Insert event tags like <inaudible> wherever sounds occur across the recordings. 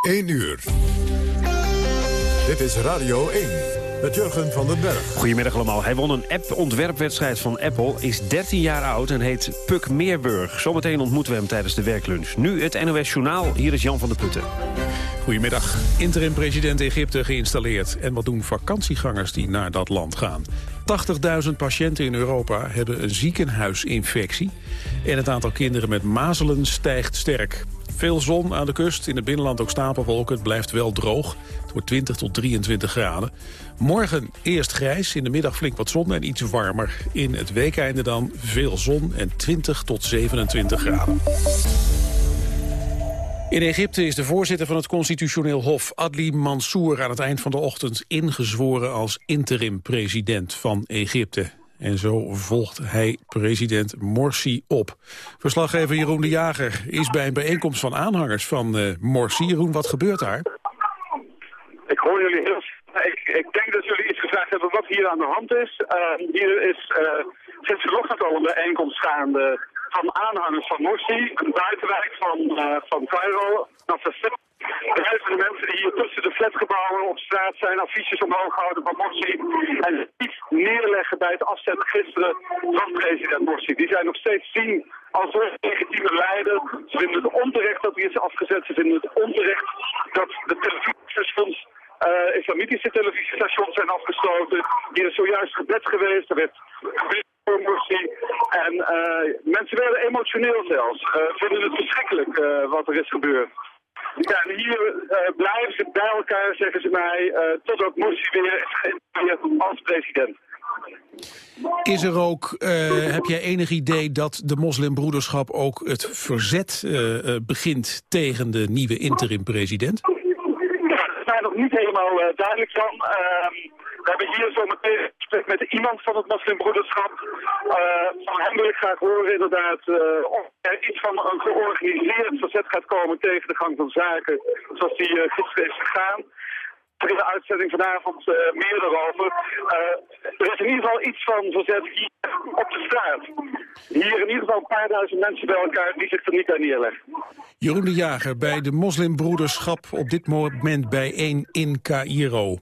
1 uur. Dit is Radio 1 met Jurgen van den Berg. Goedemiddag allemaal. Hij won een app-ontwerpwedstrijd van Apple, is 13 jaar oud en heet Puk Meerburg. Zometeen ontmoeten we hem tijdens de werklunch. Nu het NOS Journaal, hier is Jan van der Putten. Goedemiddag. Interim-president Egypte geïnstalleerd. En wat doen vakantiegangers die naar dat land gaan? 80.000 patiënten in Europa hebben een ziekenhuisinfectie. En het aantal kinderen met mazelen stijgt sterk. Veel zon aan de kust, in het binnenland ook stapelwolken. Het blijft wel droog. Het wordt 20 tot 23 graden. Morgen eerst grijs, in de middag flink wat zon en iets warmer. In het weekeinde dan veel zon en 20 tot 27 graden. In Egypte is de voorzitter van het constitutioneel hof, Adli Mansour, aan het eind van de ochtend ingezworen als interim-president van Egypte. En zo volgt hij president Morsi op. Verslaggever Jeroen de Jager is bij een bijeenkomst van aanhangers van uh, Morsi. Jeroen, wat gebeurt daar? Ik hoor jullie heel... Ik, ik denk dat jullie iets gevraagd hebben wat hier aan de hand is. Uh, hier is uh, sinds vanochtend al een bijeenkomst gaande van aanhangers van Morsi, een buitenwijk van, uh, van Cairo. Duizenden mensen die hier tussen de flatgebouwen op straat zijn, affiches omhoog houden van Morsi. En niet neerleggen bij het afzetten gisteren van president Morsi. Die zijn nog steeds zien als een legitieme leider. Ze vinden het onterecht dat hij is afgezet. Ze vinden het onterecht dat de televisiestations uh, islamitische televisiestations zijn afgesloten. Hier is zojuist gebed geweest. Er werd voor Morsi. En uh, mensen werden emotioneel zelfs. Uh, vinden het verschrikkelijk wat er is gebeurd. Ja, en hier blijven ze bij elkaar, zeggen ze mij, totdat Morsi weer als president. Is er ook, uh, heb jij enig idee dat de moslimbroederschap ook het verzet uh, begint tegen de nieuwe interim-president? Niet helemaal uh, duidelijk van. Uh, we hebben hier zo meteen een gesprek met iemand van het moslimbroederschap. Uh, van hem wil ik graag horen inderdaad uh, of er iets van een georganiseerd verzet gaat komen tegen de gang van zaken zoals die gisteren is gegaan. Een uitzending vanavond uh, meer daarover. Uh, er is in ieder geval iets van verzet hier op de straat. Hier in ieder geval een paar duizend mensen bij elkaar die zich er niet aan neerleggen. Jeroen de Jager bij de moslimbroederschap op dit moment bijeen in Cairo.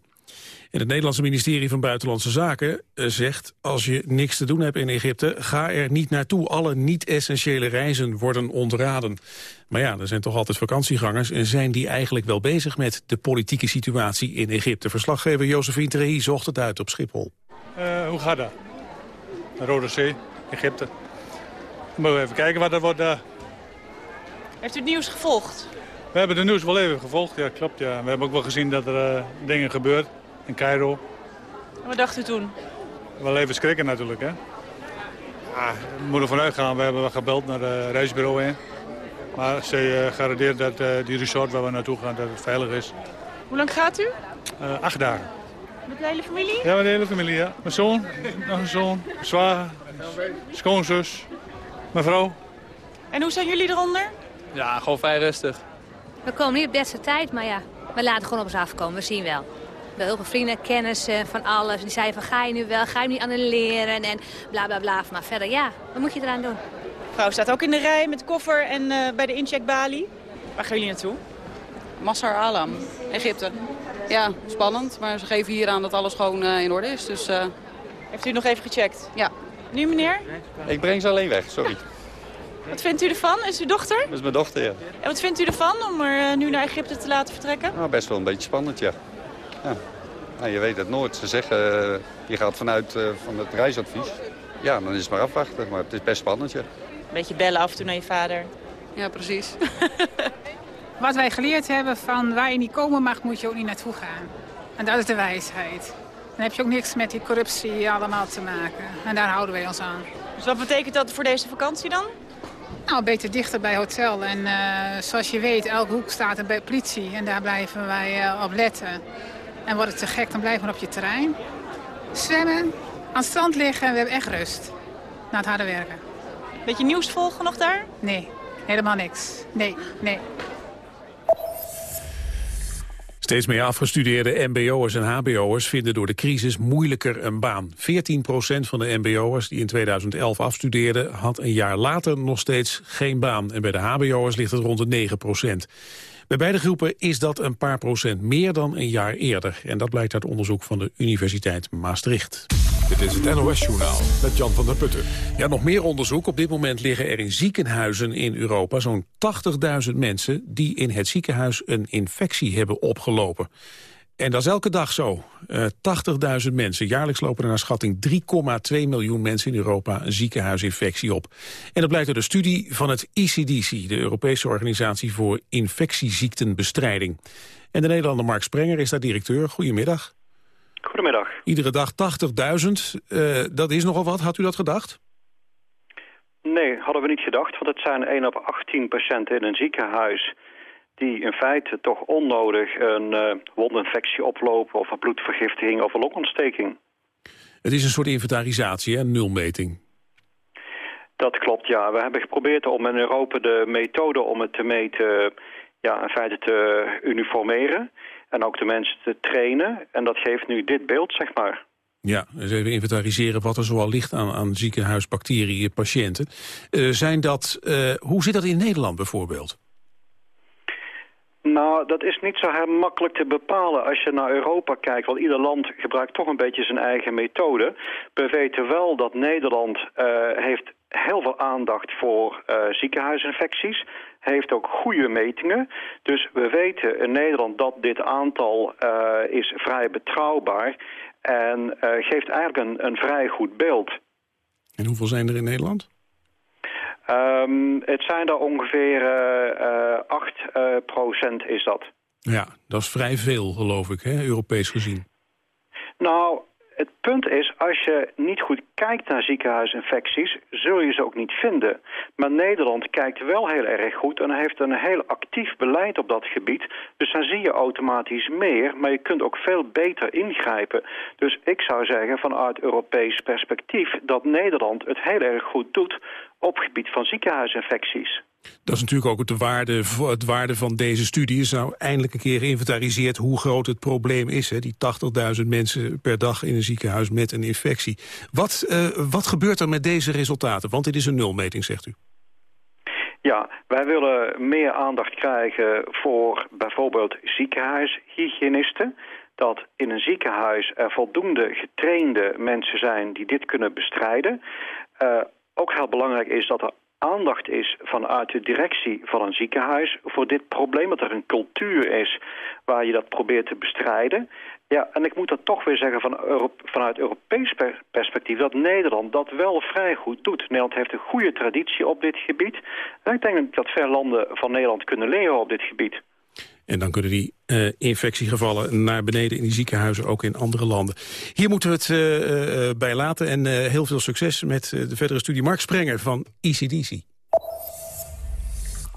En het Nederlandse ministerie van Buitenlandse Zaken eh, zegt... als je niks te doen hebt in Egypte, ga er niet naartoe. Alle niet-essentiële reizen worden ontraden. Maar ja, er zijn toch altijd vakantiegangers... en zijn die eigenlijk wel bezig met de politieke situatie in Egypte? Verslaggever Josephine Trehi zocht het uit op Schiphol. Uh, hoe gaat dat? Rode Zee, Egypte. Moeten we even kijken wat er wordt daar. Heeft u het nieuws gevolgd? We hebben het nieuws wel even gevolgd, ja klopt. Ja. We hebben ook wel gezien dat er uh, dingen gebeuren in Cairo. En wat dacht u toen? Wel even schrikken natuurlijk, hè. Ja, we moeten ervan uitgaan. We hebben gebeld naar het reisbureau in. Maar ze uh, garandeert dat uh, die resort waar we naartoe gaan, dat het veilig is. Hoe lang gaat u? Uh, acht dagen. Met de hele familie? Ja, met de hele familie, ja. Mijn zoon, nog een zoon, zwager, schoonzus, mijn vrouw. En hoe zijn jullie eronder? Ja, gewoon vrij rustig. We komen niet op beste tijd, maar ja, we laten gewoon op ons afkomen. We zien wel. We hebben heel veel vrienden, kennissen van alles. Die zeiden van ga je nu wel, ga je nu annuleren en bla bla bla. Maar verder ja, wat moet je eraan doen? Vrouw staat ook in de rij met de koffer en uh, bij de incheckbalie. Waar gaan jullie naartoe? Massar Alam, Egypte. Ja, spannend, maar ze geven hier aan dat alles gewoon uh, in orde is. Dus, uh... Heeft u nog even gecheckt? Ja. Nu meneer? Ik breng ze alleen weg, sorry. <laughs> Wat vindt u ervan? Is uw dochter? Dat is mijn dochter, ja. En wat vindt u ervan om er nu naar Egypte te laten vertrekken? Nou, best wel een beetje spannend, ja. Ja. Nou, je weet het nooit. Ze zeggen, uh, je gaat vanuit uh, van het reisadvies. Ja, dan is het maar afwachten. Maar het is best spannend, ja. Beetje bellen af en toe naar je vader. Ja, precies. <laughs> Wat wij geleerd hebben van waar je niet komen mag, moet je ook niet naartoe gaan. En dat is de wijsheid. Dan heb je ook niks met die corruptie allemaal te maken. En daar houden wij ons aan. Dus wat betekent dat voor deze vakantie dan? Nou, beter dichter bij hotel. En uh, zoals je weet, elke hoek staat er bij politie. En daar blijven wij uh, op letten. En wordt het te gek, dan blijven we op je terrein. Zwemmen, aan het strand liggen, we hebben echt rust. Na het harde werken. Beetje nieuws volgen nog daar? Nee, helemaal niks. Nee, nee. Steeds meer afgestudeerde mbo'ers en hbo'ers vinden door de crisis moeilijker een baan. 14% van de mbo'ers die in 2011 afstudeerden... had een jaar later nog steeds geen baan. En bij de hbo'ers ligt het rond de 9 Bij beide groepen is dat een paar procent meer dan een jaar eerder. En dat blijkt uit onderzoek van de Universiteit Maastricht. Dit is het NOS-journaal met Jan van der Putten. Ja, nog meer onderzoek. Op dit moment liggen er in ziekenhuizen in Europa zo'n 80.000 mensen... die in het ziekenhuis een infectie hebben opgelopen. En dat is elke dag zo. Uh, 80.000 mensen. Jaarlijks lopen er naar schatting 3,2 miljoen mensen in Europa een ziekenhuisinfectie op. En dat blijkt uit een studie van het ECDC, de Europese Organisatie voor Infectieziektenbestrijding. En de Nederlander Mark Sprenger is daar directeur. Goedemiddag. Goedemiddag. Iedere dag 80.000, uh, dat is nogal wat. Had u dat gedacht? Nee, hadden we niet gedacht, want het zijn 1 op 18 patiënten in een ziekenhuis die in feite toch onnodig een uh, wondinfectie oplopen... of een bloedvergiftiging of een longontsteking. Het is een soort inventarisatie, een nulmeting. Dat klopt, ja. We hebben geprobeerd om in Europa de methode om het te meten... Ja, in feite te uniformeren en ook de mensen te trainen. En dat geeft nu dit beeld, zeg maar. Ja, dus even inventariseren wat er zoal ligt aan, aan ziekenhuisbacteriën, patiënten. Uh, zijn dat, uh, hoe zit dat in Nederland bijvoorbeeld? Nou, dat is niet zo heel makkelijk te bepalen als je naar Europa kijkt. Want ieder land gebruikt toch een beetje zijn eigen methode. We weten wel dat Nederland uh, heeft heel veel aandacht voor uh, ziekenhuisinfecties. Heeft ook goede metingen. Dus we weten in Nederland dat dit aantal uh, is vrij betrouwbaar. En geeft eigenlijk een, een vrij goed beeld. En hoeveel zijn er in Nederland? Um, het zijn er ongeveer uh, 8 uh, procent is dat. Ja, dat is vrij veel geloof ik, hè, Europees gezien. Nou, het punt is, als je niet goed kijkt naar ziekenhuisinfecties, zul je ze ook niet vinden. Maar Nederland kijkt wel heel erg goed en heeft een heel actief beleid op dat gebied. Dus dan zie je automatisch meer, maar je kunt ook veel beter ingrijpen. Dus ik zou zeggen vanuit Europees perspectief dat Nederland het heel erg goed doet op gebied van ziekenhuisinfecties. Dat is natuurlijk ook het waarde, het waarde van deze studie. Is nou eindelijk een keer geïnventariseerd hoe groot het probleem is. Hè? Die 80.000 mensen per dag in een ziekenhuis met een infectie. Wat, uh, wat gebeurt er met deze resultaten? Want dit is een nulmeting, zegt u. Ja, wij willen meer aandacht krijgen voor bijvoorbeeld ziekenhuishygiënisten. Dat in een ziekenhuis er voldoende getrainde mensen zijn die dit kunnen bestrijden. Uh, ook heel belangrijk is dat er aandacht is vanuit de directie van een ziekenhuis voor dit probleem. Dat er een cultuur is waar je dat probeert te bestrijden. Ja, en ik moet dat toch weer zeggen van vanuit Europees perspectief... dat Nederland dat wel vrij goed doet. Nederland heeft een goede traditie op dit gebied. En ik denk dat veel landen van Nederland kunnen leren op dit gebied. En dan kunnen die uh, infectiegevallen naar beneden in die ziekenhuizen, ook in andere landen. Hier moeten we het uh, bij laten en heel veel succes met de verdere studie. Mark Sprenger van ECDC.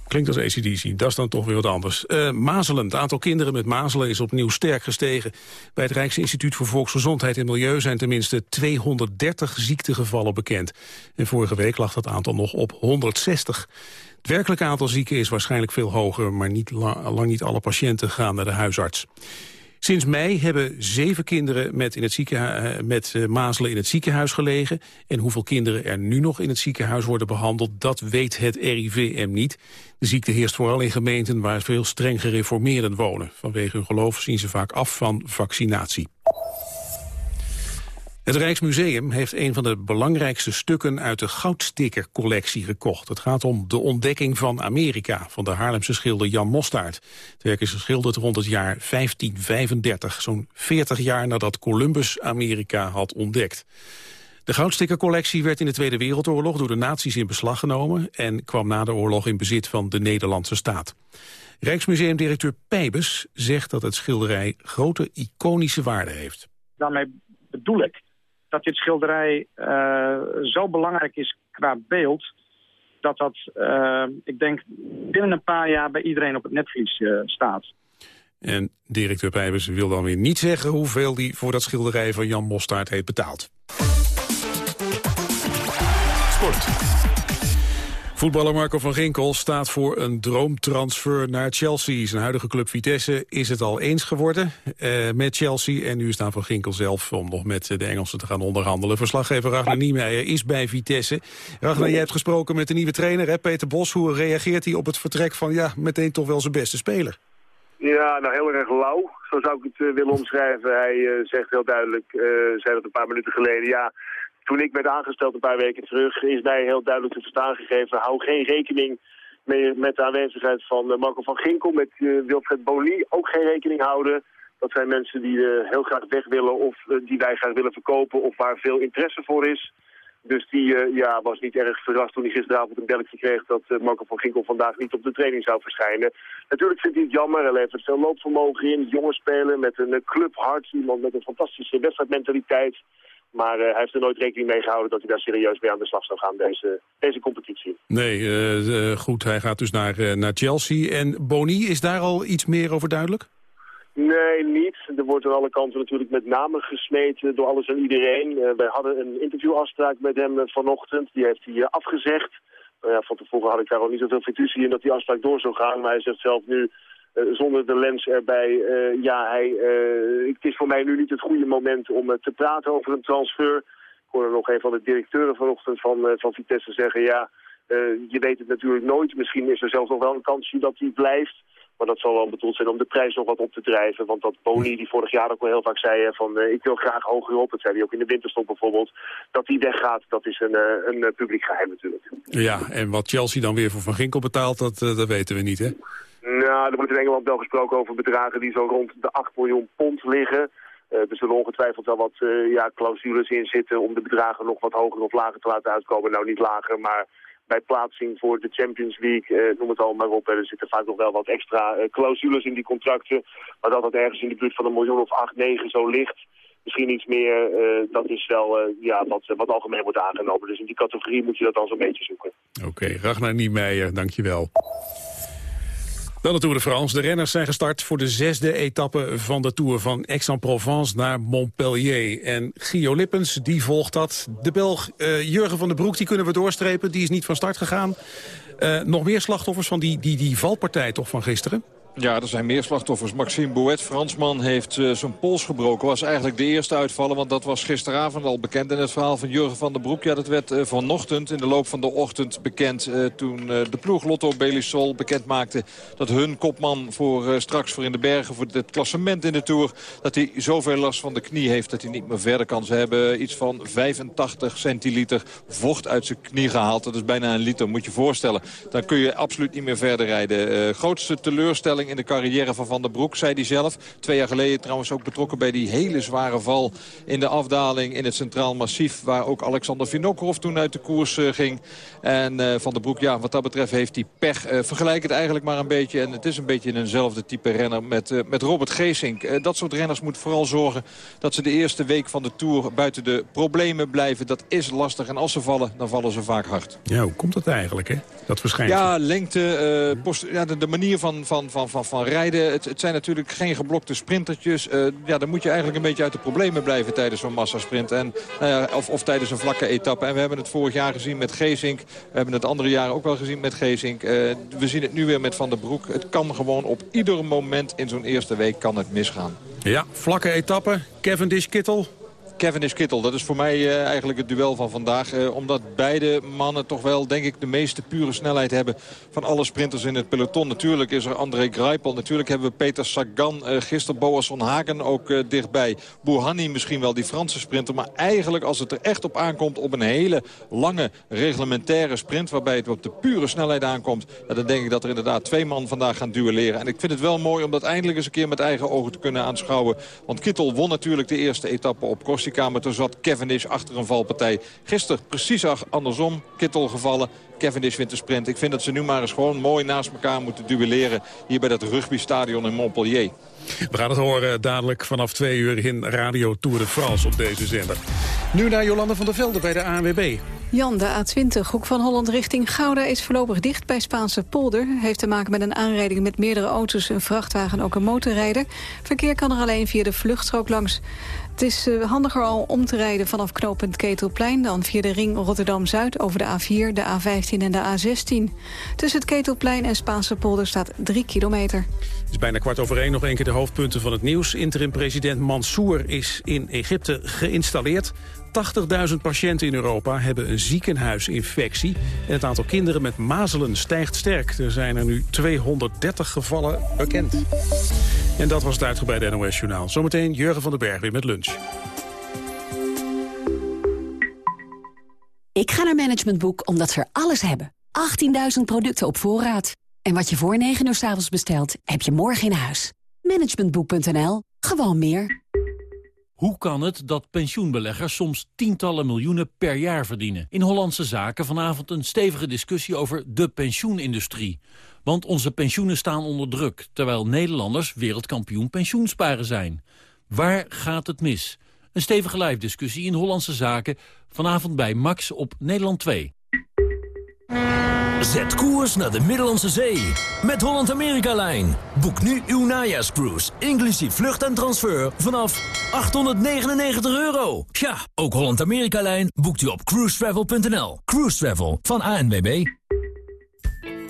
Klinkt als ACDC, dat is dan toch weer wat anders. Mazelen, het aantal kinderen met mazelen is opnieuw sterk gestegen. Bij het Rijksinstituut voor Volksgezondheid en Milieu zijn tenminste 230 ziektegevallen bekend. En vorige week lag dat aantal nog op 160. Het werkelijke aantal zieken is waarschijnlijk veel hoger... maar niet lang niet alle patiënten gaan naar de huisarts. Sinds mei hebben zeven kinderen met, in het eh, met uh, mazelen in het ziekenhuis gelegen. En hoeveel kinderen er nu nog in het ziekenhuis worden behandeld... dat weet het RIVM niet. De ziekte heerst vooral in gemeenten waar veel streng gereformeerden wonen. Vanwege hun geloof zien ze vaak af van vaccinatie. Het Rijksmuseum heeft een van de belangrijkste stukken uit de goudstickercollectie gekocht. Het gaat om de ontdekking van Amerika van de Haarlemse schilder Jan Mostaert. Het werk is geschilderd rond het jaar 1535, zo'n 40 jaar nadat Columbus Amerika had ontdekt. De goudstickercollectie werd in de Tweede Wereldoorlog door de nazi's in beslag genomen en kwam na de oorlog in bezit van de Nederlandse staat. Rijksmuseumdirecteur Pijbes zegt dat het schilderij grote iconische waarde heeft. Daarmee bedoel ik dat dit schilderij uh, zo belangrijk is qua beeld... dat dat, uh, ik denk, binnen een paar jaar bij iedereen op het netvlies uh, staat. En directeur Pijbers wil dan weer niet zeggen hoeveel hij voor dat schilderij van Jan Mostaert heeft betaald. Sport. Voetballer Marco van Ginkel staat voor een droomtransfer naar Chelsea. Zijn huidige club Vitesse is het al eens geworden uh, met Chelsea. En nu is Van Ginkel zelf om nog met de Engelsen te gaan onderhandelen. Verslaggever Ragnar Niemeyer is bij Vitesse. Ragnar, jij hebt gesproken met de nieuwe trainer, hè, Peter Bos. Hoe reageert hij op het vertrek van ja, meteen toch wel zijn beste speler? Ja, nou heel erg lauw, zo zou ik het uh, willen omschrijven. Hij uh, zegt heel duidelijk, uh, zei dat een paar minuten geleden, ja, toen ik werd aangesteld een paar weken terug, is mij heel duidelijk te verstaan gegeven, hou geen rekening mee met de aanwezigheid van Marco van Ginkel, met Wilfred Boni, ook geen rekening houden. Dat zijn mensen die heel graag weg willen of die wij graag willen verkopen of waar veel interesse voor is. Dus die ja, was niet erg verrast toen hij gisteravond een belletje kreeg dat Marco van Ginkel vandaag niet op de training zou verschijnen. Natuurlijk vindt hij het jammer, hij levert veel loopvermogen in, jongens spelen met een clubhart, iemand met een fantastische wedstrijdmentaliteit. Maar hij heeft er nooit rekening mee gehouden dat hij daar serieus mee aan de slag zou gaan, deze, deze competitie. Nee, goed, hij gaat dus naar, naar Chelsea. En Boni, is daar al iets meer over duidelijk? Nee, niet. Er wordt aan alle kanten natuurlijk met name gesmeten door alles en iedereen. Uh, wij hadden een interviewafspraak met hem uh, vanochtend. Die heeft hij uh, afgezegd. Nou ja, van tevoren had ik daar al niet zoveel fiducie in dat die afspraak door zou gaan. Maar hij zegt zelf nu, zonder de lens erbij, ja, hij, het is voor mij nu niet het goede moment om te praten over een transfer. Ik hoorde nog een van de directeuren vanochtend van, van Vitesse zeggen, ja, je weet het natuurlijk nooit. Misschien is er zelfs nog wel een kansje dat hij blijft. Maar dat zal wel bedoeld zijn om de prijs nog wat op te drijven. Want dat Boni, die vorig jaar ook wel heel vaak zei van ik wil graag hoger op. Dat zei hij ook in de winterstop bijvoorbeeld. Dat die weggaat, dat is een, een publiek geheim natuurlijk. Ja, en wat Chelsea dan weer voor Van Ginkel betaalt, dat, dat weten we niet hè? Nou, er wordt in Engeland wel gesproken over bedragen die zo rond de 8 miljoen pond liggen. er zullen ongetwijfeld wel wat ja, clausules in zitten om de bedragen nog wat hoger of lager te laten uitkomen. Nou, niet lager, maar bij plaatsing voor de Champions League, eh, noem het allemaal maar op. Er zitten vaak nog wel wat extra eh, clausules in die contracten. Maar dat het ergens in de buurt van een miljoen of acht, negen zo ligt, misschien iets meer, uh, dat is wel uh, ja, wat, wat algemeen wordt aangenomen. Dus in die categorie moet je dat dan zo'n beetje zoeken. Oké, okay, Ragnar Niemeyer, dankjewel. Dan de Tour de France. De renners zijn gestart voor de zesde etappe van de Tour van Aix-en-Provence naar Montpellier. En Gio Lippens, die volgt dat. De Belg uh, Jurgen van den Broek, die kunnen we doorstrepen. Die is niet van start gegaan. Uh, nog meer slachtoffers van die, die, die valpartij toch van gisteren? Ja, er zijn meer slachtoffers. Maxime Bouet, Fransman, heeft uh, zijn pols gebroken. Was eigenlijk de eerste uitvallen, want dat was gisteravond al bekend. in het verhaal van Jurgen van der Broek, ja, dat werd uh, vanochtend in de loop van de ochtend bekend. Uh, toen de ploeg Lotto Belisol bekend maakte dat hun kopman voor straks voor in de bergen, voor het klassement in de Tour, dat hij zoveel last van de knie heeft dat hij niet meer verder kan. Ze hebben iets van 85 centiliter vocht uit zijn knie gehaald. Dat is bijna een liter, moet je voorstellen. Dan kun je absoluut niet meer verder rijden. grootste teleurstelling in de carrière van Van der Broek, zei hij zelf. Twee jaar geleden trouwens ook betrokken bij die hele zware val in de afdaling in het Centraal Massief. Waar ook Alexander Vinokorov toen uit de koers uh, ging. En uh, Van der Broek, ja, wat dat betreft heeft hij pech. Uh, vergelijk het eigenlijk maar een beetje. En het is een beetje eenzelfde type renner met, met Robert Geesink. dat soort renners moeten vooral zorgen dat ze de eerste week van de Tour buiten de problemen blijven. Dat is lastig. En als ze vallen, dan vallen ze vaak hard. Ja, hoe komt dat eigenlijk, hè? Dat verschijnt. Ja, lengte, post, ja, de, de, manier van, van, van, van, van rijden. Het, zijn natuurlijk geen geblokte sprintertjes. Uh, ja, dan moet je eigenlijk een beetje uit de problemen blijven tijdens zo'n massasprint. En, uh, of, of tijdens een vlakke etappe. En we hebben het vorig jaar gezien met Geesink. We hebben het andere jaar ook wel gezien met Geesink. Uh, we zien het nu weer met Van der Broek. Het kan gewoon op ieder moment in zo'n eerste week kan het misgaan. Ja, vlakke etappe. Cavendish-Kittel. Cavendish Kittel. Dat is voor mij uh, eigenlijk het duel van vandaag. Uh, omdat beide mannen toch wel, denk ik, de meeste pure snelheid hebben van alle sprinters in het peloton. Natuurlijk is er André Greipel. Natuurlijk hebben we Peter Sagan. Uh, gisteren Boas van Hagen ook dichtbij. Bouhanni misschien wel, die Franse sprinter. Maar eigenlijk als het er echt op aankomt op een hele lange reglementaire sprint... waarbij het op de pure snelheid aankomt... Dan denk ik dat er inderdaad twee man vandaag gaan duelleren. En ik vind het wel mooi om dat eindelijk eens een keer met eigen ogen te kunnen aanschouwen. Want Kittel won natuurlijk de eerste etappe op Corsica taxikamer. Toen zat Cavendish achter een valpartij. Gisteren precies andersom. Kittel gevallen. Cavendish wint de sprint. Ik vind dat ze nu maar eens gewoon mooi naast elkaar moeten duelleren. Hier bij dat rugbystadion in Montpellier. We gaan het horen dadelijk vanaf twee uur in Radio Tour de France op deze zender. Nu naar Jolanda van der Velde bij de ANWB. Jan, de A20, hoek van Holland richting Gouda is voorlopig dicht bij Spaanse polder. Heeft te maken met een aanrijding met meerdere auto's, een vrachtwagen en ook een motorrijder. Verkeer kan er alleen via de vluchtstrook langs. Het is uh, handiger al om te rijden vanaf knooppunt Ketelplein... dan via de ring Rotterdam-Zuid over de A4, de A15 en de A16. Tussen het Ketelplein en Spaanse polder staat 3 kilometer. Het is bijna kwart over één. Nog een keer de hoofdpunten van het nieuws. Interim-president Mansour is in Egypte geïnstalleerd. 80.000 patiënten in Europa hebben een ziekenhuisinfectie. En het aantal kinderen met mazelen stijgt sterk. Er zijn er nu 230 gevallen bekend. En dat was het uitgebreide NOS-journaal. Zometeen Jurgen van den Berg weer met lunch. Ik ga naar Management Boek omdat ze er alles hebben. 18.000 producten op voorraad. En wat je voor 9 uur s avonds bestelt, heb je morgen in huis. Managementboek.nl. Gewoon meer. Hoe kan het dat pensioenbeleggers soms tientallen miljoenen per jaar verdienen? In Hollandse Zaken vanavond een stevige discussie over de pensioenindustrie. Want onze pensioenen staan onder druk, terwijl Nederlanders wereldkampioen pensioensparen zijn. Waar gaat het mis? Een stevige live-discussie in Hollandse Zaken, vanavond bij Max op Nederland 2. Zet koers naar de Middellandse Zee met Holland-Amerika-lijn. Boek nu uw najaarscruise, inclusief vlucht en transfer, vanaf 899 euro. Ja, ook Holland-Amerika-lijn boekt u op cruisetravel.nl. Cruise Travel van ANWB.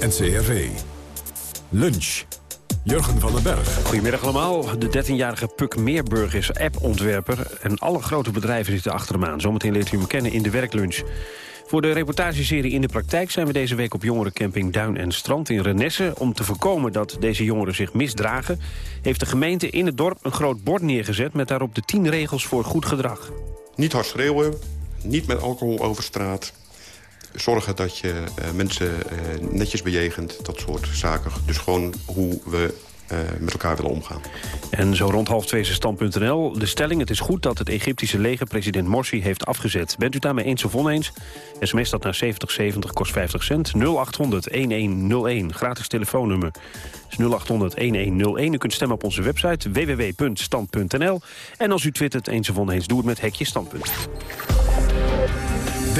NCRV. Lunch. Jurgen van den Berg. Goedemiddag allemaal. De 13-jarige Puk Meerburg is appontwerper... en alle grote bedrijven zitten achter hem aan. Zometeen leert u hem kennen in de werklunch. Voor de reportageserie In de Praktijk zijn we deze week op jongerencamping Duin en Strand in Renesse. Om te voorkomen dat deze jongeren zich misdragen... heeft de gemeente in het dorp een groot bord neergezet... met daarop de 10 regels voor goed gedrag. Niet hard schreeuwen, niet met alcohol over straat... zorgen dat je uh, mensen uh, netjes bejegent, dat soort zaken. Dus gewoon hoe we uh, met elkaar willen omgaan. En zo rond half twee is stand.nl. De stelling, het is goed dat het Egyptische leger president Morsi heeft afgezet. Bent u daarmee eens of oneens? SMS dat naar 7070 kost 50 cent. 0800-1101, gratis telefoonnummer. is 0800-1101. U kunt stemmen op onze website www.stand.nl. En als u twittert eens of oneens, doe het met hekje standpunt.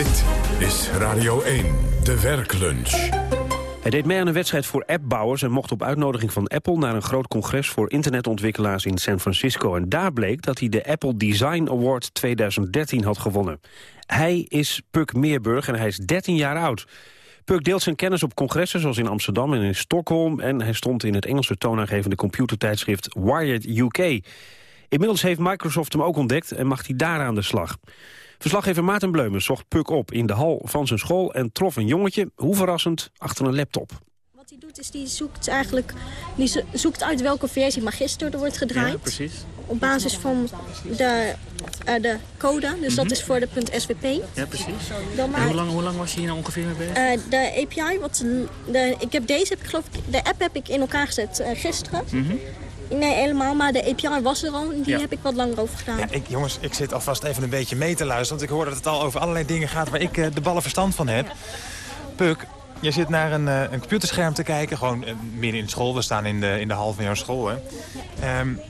Dit is Radio 1, de werklunch. Hij deed mee aan een wedstrijd voor appbouwers... en mocht op uitnodiging van Apple naar een groot congres... voor internetontwikkelaars in San Francisco. En daar bleek dat hij de Apple Design Award 2013 had gewonnen. Hij is Puk Meerburg en hij is 13 jaar oud. Puk deelt zijn kennis op congressen zoals in Amsterdam en in Stockholm... en hij stond in het Engelse toonaangevende computertijdschrift Wired UK. Inmiddels heeft Microsoft hem ook ontdekt en mag hij daar aan de slag. Verslaggever Maarten Bleumen zocht Puk op in de hal van zijn school... en trof een jongetje, hoe verrassend, achter een laptop. Wat hij doet is, die zoekt eigenlijk die zoekt uit welke versie magister er wordt gedraaid. Ja, precies. Op basis van de, uh, de code, dus mm -hmm. dat is voor de .swp. Ja, precies. Dan maar, en hoe, lang, hoe lang was je hier nou ongeveer mee bezig? Uh, de API, wat, de, ik heb deze, heb ik, geloof ik, de app heb ik in elkaar gezet uh, gisteren. Mm -hmm. Nee, helemaal. Maar de API was er al en die ja. heb ik wat langer over gedaan. Ja, ik, jongens, ik zit alvast even een beetje mee te luisteren. Want ik hoor dat het al over allerlei dingen gaat waar ik uh, de ballen verstand van heb. Ja. Puk, je zit naar een, uh, een computerscherm te kijken. Gewoon uh, midden in school. We staan in de, in de hal van jouw school. Hè. Um,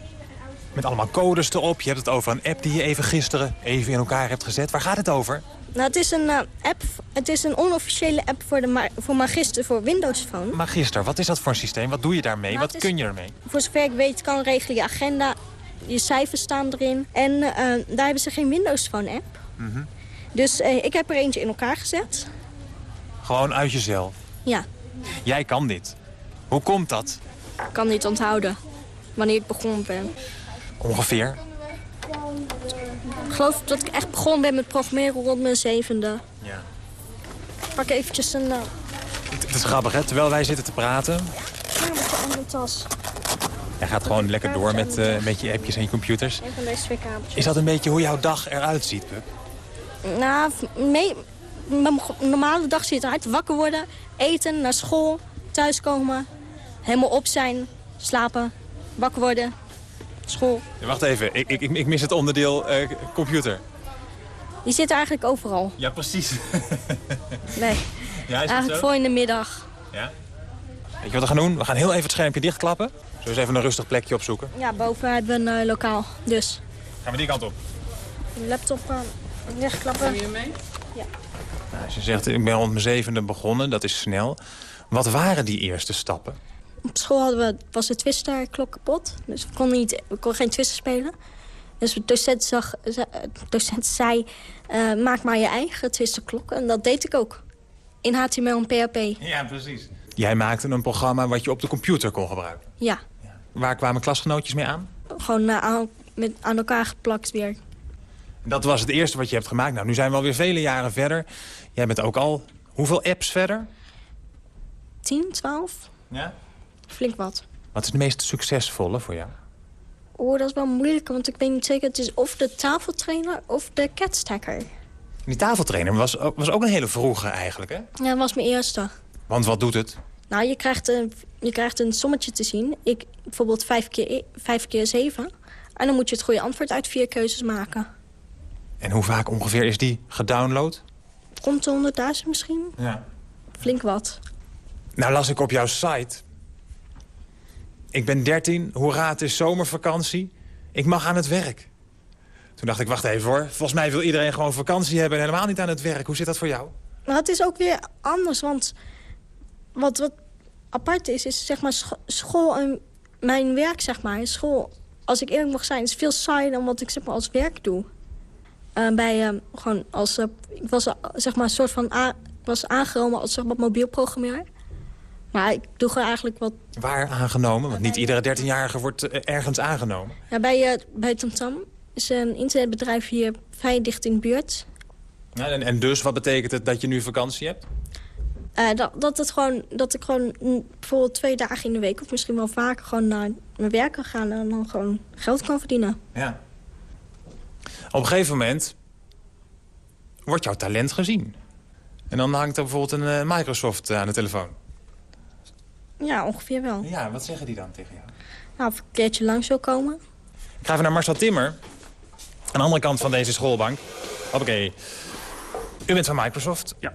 met allemaal codes erop. Je hebt het over een app die je even gisteren even in elkaar hebt gezet. Waar gaat het over? Nou, het is een uh, app. Het is een onofficiële app voor, de ma voor Magister voor Windows Phone. Magister, wat is dat voor een systeem? Wat doe je daarmee? Nou, wat kun je ermee? Voor zover ik weet kan regelen je agenda. Je cijfers staan erin. En uh, daar hebben ze geen Windows Phone app. Mm -hmm. Dus uh, ik heb er eentje in elkaar gezet. Gewoon uit jezelf? Ja. Jij kan dit. Hoe komt dat? Ik kan niet onthouden wanneer ik begonnen ben. Ongeveer? Geloof dat ik echt begonnen ben met programmeren rond mijn zevende. Ja. Ik pak eventjes een... Uh... Het is grappig, hè? Terwijl wij zitten te praten... Ja, met de andere tas. Jij gaat gewoon lekker door met, uh, met je appjes en je computers. Een van deze twee kamertjes. Is dat een beetje hoe jouw dag eruit ziet, Pup? Nou, mee, mijn normale dag ziet eruit. Wakker worden, eten, naar school, thuiskomen, helemaal op zijn, slapen, wakker worden, school. Ja, wacht even, ik, ik, ik mis het onderdeel uh, computer. Die zit eigenlijk overal. Ja, precies. <laughs> nee, ja, eigenlijk voor in de middag. Ja? Weet je wat we gaan doen? We gaan heel even het schermpje dichtklappen. Zullen we eens even een rustig plekje opzoeken? Ja, boven hebben we een uh, lokaal, dus. Gaan we die kant op? laptop uh, wegklappen. Neem je hem mee? Ja. Nou, ze zegt, ik ben rond mijn zevende begonnen, dat is snel. Wat waren die eerste stappen? Op school hadden we, was de twisterklok kapot. Dus we konden, niet, we konden geen twister spelen. Dus de docent, zag, de docent zei, uh, maak maar je eigen twisterklok. En dat deed ik ook. In HTML en PHP. Ja, precies. Jij maakte een programma wat je op de computer kon gebruiken. Ja. Waar kwamen klasgenootjes mee aan? Gewoon uh, aan, met, aan elkaar geplakt weer. Dat was het eerste wat je hebt gemaakt. Nou, nu zijn we alweer vele jaren verder. Jij bent ook al hoeveel apps verder? 10, 12. Ja? Flink wat. Wat is de meest succesvolle voor jou? Oh, dat is wel moeilijk, want ik weet niet zeker. Het is of de tafeltrainer of de catstacker. Die tafeltrainer was, was ook een hele vroege eigenlijk, hè? Ja, dat was mijn eerste. Want wat doet het? Nou, je krijgt een, je krijgt een sommetje te zien. Ik, bijvoorbeeld 5 keer, 5 keer 7. En dan moet je het goede antwoord uit vier keuzes maken. En hoe vaak ongeveer is die gedownload? Rond de 100.000 misschien. Ja. Flink wat. Nou las ik op jouw site. Ik ben 13, hoera, het is zomervakantie. Ik mag aan het werk. Toen dacht ik, wacht even hoor. Volgens mij wil iedereen gewoon vakantie hebben en helemaal niet aan het werk. Hoe zit dat voor jou? Maar het is ook weer anders, want wat, wat apart is, is zeg maar school en mijn werk, zeg maar. School, als ik eerlijk mag zijn, is veel saaier dan wat ik zeg maar als werk doe. Uh, bij, uh, gewoon als, uh, ik was zeg maar een soort van, was aangenomen als zeg maar mobiel programmeur. Maar ik doe gewoon eigenlijk wat... Waar aangenomen? Want niet iedere 13-jarige wordt ergens aangenomen. Ja, bij, bij TomTom is een internetbedrijf hier vrij dicht in de buurt. Ja, en, en dus, wat betekent het dat je nu vakantie hebt? Uh, dat, dat, het gewoon, dat ik gewoon bijvoorbeeld twee dagen in de week... of misschien wel vaker gewoon naar mijn werk kan gaan... en dan gewoon geld kan verdienen. Ja. Op een gegeven moment wordt jouw talent gezien. En dan hangt er bijvoorbeeld een uh, Microsoft aan de telefoon. Ja, ongeveer wel. Ja, wat zeggen die dan tegen jou? Nou, of ik een keertje langs wil komen. Ik ga even naar Marcel Timmer. Aan de andere kant van deze schoolbank. Oké. U bent van Microsoft? Ja.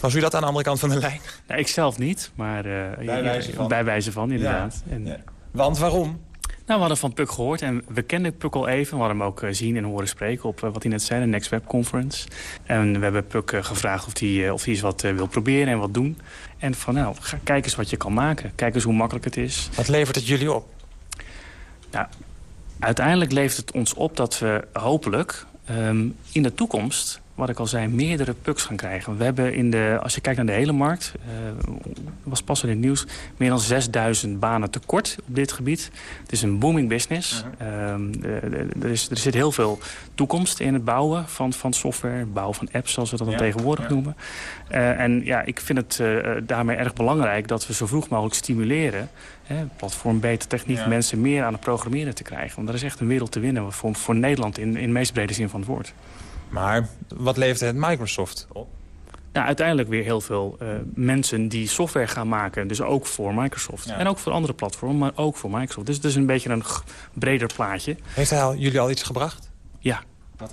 Was u dat aan de andere kant van de lijn? Ja, ik zelf niet, maar uh, bij, wijze van. bij wijze van, inderdaad. Ja. En, ja. Want waarom? Nou, we hadden van Puk gehoord en we kenden Puk al even. We hadden hem ook zien en horen spreken op wat hij net zei, de Next Web Conference. En we hebben Puk gevraagd of hij, of hij eens wat wil proberen en wat doen. En van nou, ga, kijk eens wat je kan maken. Kijk eens hoe makkelijk het is. Wat levert het jullie op? Nou, uiteindelijk levert het ons op dat we hopelijk um, in de toekomst wat ik al zei, meerdere pucks gaan krijgen. We hebben in de, als je kijkt naar de hele markt, uh, was pas in het nieuws, meer dan 6000 banen tekort op dit gebied. Het is een booming business. Uh -huh. um, er, is, er zit heel veel toekomst in het bouwen van, van software, het bouwen van apps, zoals we dat dan ja, tegenwoordig ja. noemen. Uh, en ja, ik vind het daarmee erg belangrijk dat we zo vroeg mogelijk stimuleren, hè, platform, beter techniek, ja. mensen meer aan het programmeren te krijgen. Want er is echt een wereld te winnen voor, voor Nederland in, in de meest brede zin van het woord. Maar wat levert het Microsoft op? Nou, uiteindelijk weer heel veel uh, mensen die software gaan maken. Dus ook voor Microsoft. Ja. En ook voor andere platformen, maar ook voor Microsoft. Dus het is een beetje een breder plaatje. Heeft hij al, jullie al iets gebracht? Ja.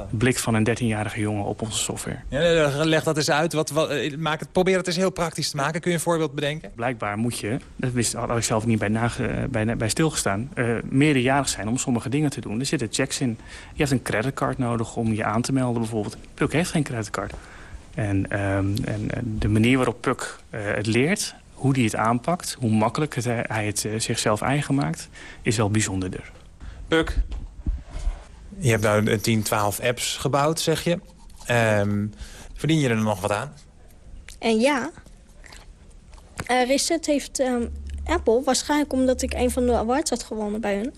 Blik van een 13-jarige jongen op onze software. Ja, leg dat eens uit. Wat, wat, maak het, probeer het eens heel praktisch te maken. Kun je een voorbeeld bedenken? Blijkbaar moet je, dat wist, had ik zelf niet bij, nage, bij, bij stilgestaan... Uh, meerderjarig zijn om sommige dingen te doen. Er zitten checks in. Je hebt een creditcard nodig om je aan te melden bijvoorbeeld. Puk heeft geen creditcard. En, um, en de manier waarop Puk uh, het leert, hoe hij het aanpakt... hoe makkelijk het, hij het uh, zichzelf eigen maakt, is wel bijzonderder. Puk, je hebt nou 10, 12 apps gebouwd, zeg je. Um, verdien je er nog wat aan? En ja. Uh, recent heeft um, Apple, waarschijnlijk omdat ik een van de awards had gewonnen bij hun...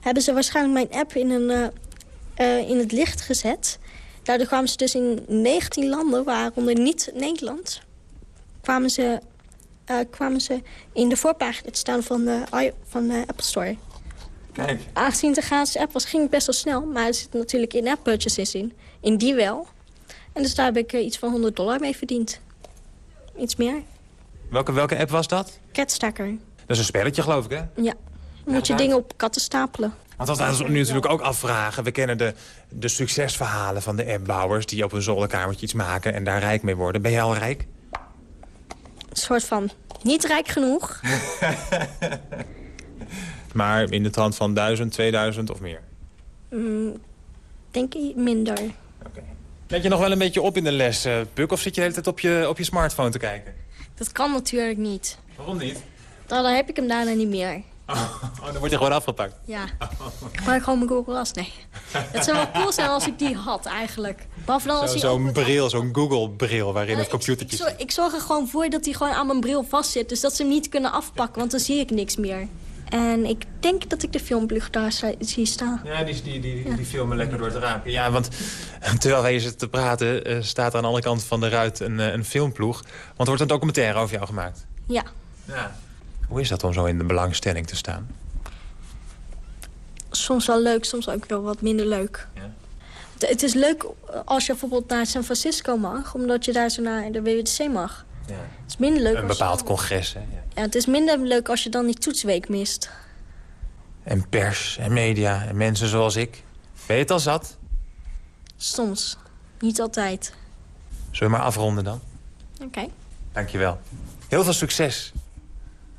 hebben ze waarschijnlijk mijn app in, een, uh, uh, in het licht gezet. Daardoor kwamen ze dus in 19 landen, waaronder niet Nederland... kwamen ze, kwamen ze in de voorpagina te staan van de, van de Apple Store. Kijk. Aangezien het een gratis app was, ging het best wel snel. Maar er zitten natuurlijk in-app purchases in. In die wel. En dus daar heb ik uh, iets van 100 dollar mee verdiend. Iets meer. Welke, welke app was dat? Catstacker. Dat is een spelletje, geloof ik, hè? Ja. Dan moet je ja, dingen op katten stapelen. Want dat we nu natuurlijk ook afvragen. We kennen de, de succesverhalen van de appbouwers... die op een zolderkamertje iets maken en daar rijk mee worden. Ben jij al rijk? Een soort van niet rijk genoeg. <laughs> Maar in de trant van 1000, 2000 of meer? Mm, denk ik minder. Let je nog wel een beetje op in de les, eh, Puk? Of zit je de hele tijd op je, op je smartphone te kijken? Dat kan natuurlijk niet. Waarom niet? Dan heb ik hem daarna niet meer. Oh, dan word je gewoon afgepakt. Ja. Maar gewoon mijn Google Glass, nee. Het zou wel cool zijn als ik die had, eigenlijk. Dan Zo- Zo'n ook- bril, zo'n Google-bril waarin het Ik, computertje zor- ik zorg er gewoon voor dat hij gewoon aan mijn bril vastzit. Dus dat ze hem niet kunnen afpakken, want dan zie ik niks meer. En ik denk dat ik de filmploeg daar zie staan. Ja, die, die, die, die filmen lekker door het raampje. Ja, want <laughs> terwijl wij hier zitten te praten... eh, staat aan de andere kant van de ruit een, eh, een filmploeg. Want er wordt een documentaire over jou gemaakt. Ja. Ja. Hoe is dat om zo in de belangstelling te staan? Soms wel leuk, soms ook wel wat minder leuk. Het, het is leuk als je bijvoorbeeld naar San Francisco mag... omdat je daar zo naar de WWDC mag. Ja. Het is minder leuk Een bepaald dan- congres, hè? Ja. Ja, het is minder leuk als je dan die toetsweek mist. En pers en media en mensen zoals ik. Ben je het al zat? Soms. Niet altijd. Zullen we maar afronden dan? Oké, Dankjewel. Heel veel succes.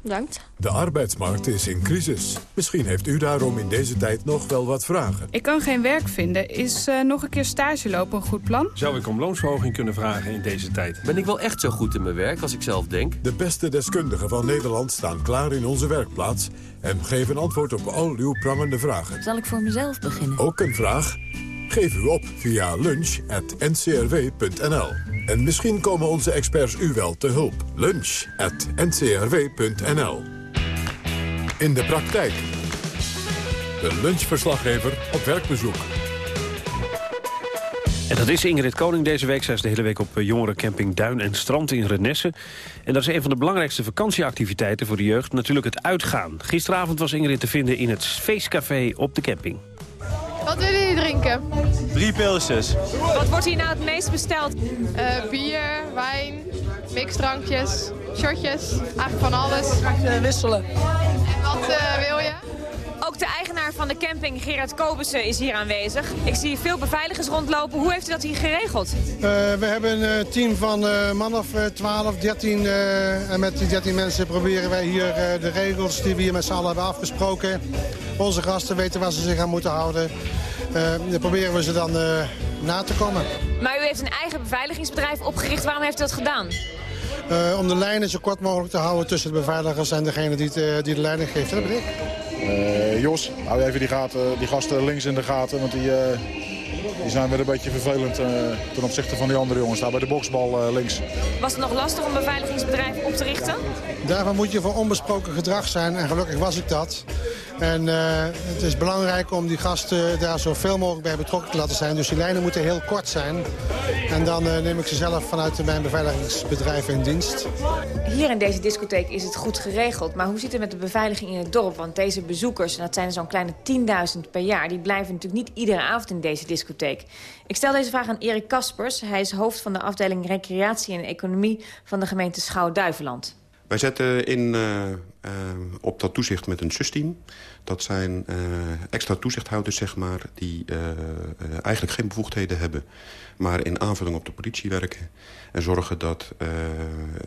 Bedankt. De arbeidsmarkt is in crisis. Misschien heeft u daarom in deze tijd nog wel wat vragen. Ik kan geen werk vinden. Is eh, nog een keer stage lopen een goed plan? Zou ik om loonsverhoging kunnen vragen in deze tijd? Ben ik wel echt zo goed in mijn werk als ik zelf denk? De beste deskundigen van Nederland staan klaar in onze werkplaats... en geven antwoord op al uw prangende vragen. Zal ik voor mezelf beginnen? Ook een vraag? Geef u op via lunch.ncrw.nl. En misschien komen onze experts u wel te hulp. Lunch.ncrw.nl In de praktijk. De lunchverslaggever op werkbezoek. En dat is Ingrid Koning deze week. Zij is de hele week op eh, jongerencamping Duin en Strand in Renesse. En dat is een van de belangrijkste vakantieactiviteiten voor de jeugd. Natuurlijk het uitgaan. Gisteravond was Ingrid te vinden in het feestcafé op de camping. Wat willen jullie drinken? Drie pilsjes. Wat wordt hier nou het meest besteld? Eh, bier, wijn, mixdrankjes, shotjes, eigenlijk van alles. wisselen. En wat eh, wil je? Ook de eigenaar van de camping, Gerard Kobussen, is hier aanwezig. Ik zie veel beveiligers rondlopen. Hoe heeft u dat hier geregeld? Eh, we hebben een team van eh man of eh, 12, 13. eh, en met die 13 mensen proberen wij hier eh, de regels die we hier met z'n allen hebben afgesproken. Onze gasten weten waar ze zich aan moeten houden. Eh, dan proberen we ze dan eh, na te komen. Maar u heeft een eigen beveiligingsbedrijf opgericht. Waarom heeft u dat gedaan? Eh, om de lijnen zo kort mogelijk te houden tussen de beveiligers en degene die, het, eh, die de leiding geeft. Dat ben ik. Eh, Jos, hou even die, gaten, die gasten links in de gaten, want die, eh, die zijn weer een beetje vervelend eh, ten opzichte van die andere jongens. Daar bij de boksbal eh, links. Was het nog lastig om een beveiligingsbedrijf op te richten? Daarvan moet je voor onbesproken gedrag zijn en gelukkig was ik dat. En eh, het is belangrijk om die gasten daar zoveel mogelijk bij betrokken te laten zijn. Dus die lijnen moeten heel kort zijn. En dan eh, neem ik ze zelf vanuit mijn beveiligingsbedrijf in dienst. Hier in deze discotheek is het goed geregeld. Maar hoe zit het met de beveiliging in het dorp? Want deze bezoekers, en dat zijn zo'n kleine 10.000 per jaar... die blijven natuurlijk niet iedere avond in deze discotheek. Ik stel deze vraag aan Erik Kaspers. Hij is hoofd van de afdeling Recreatie en Economie... van de gemeente Schouw-Duiveland. Wij zetten in eh, eh, op dat toezicht met een SUS-team. Dat zijn eh, extra toezichthouders, zeg maar, die eigenlijk geen bevoegdheden hebben. Maar in aanvulling op de politie werken. En zorgen dat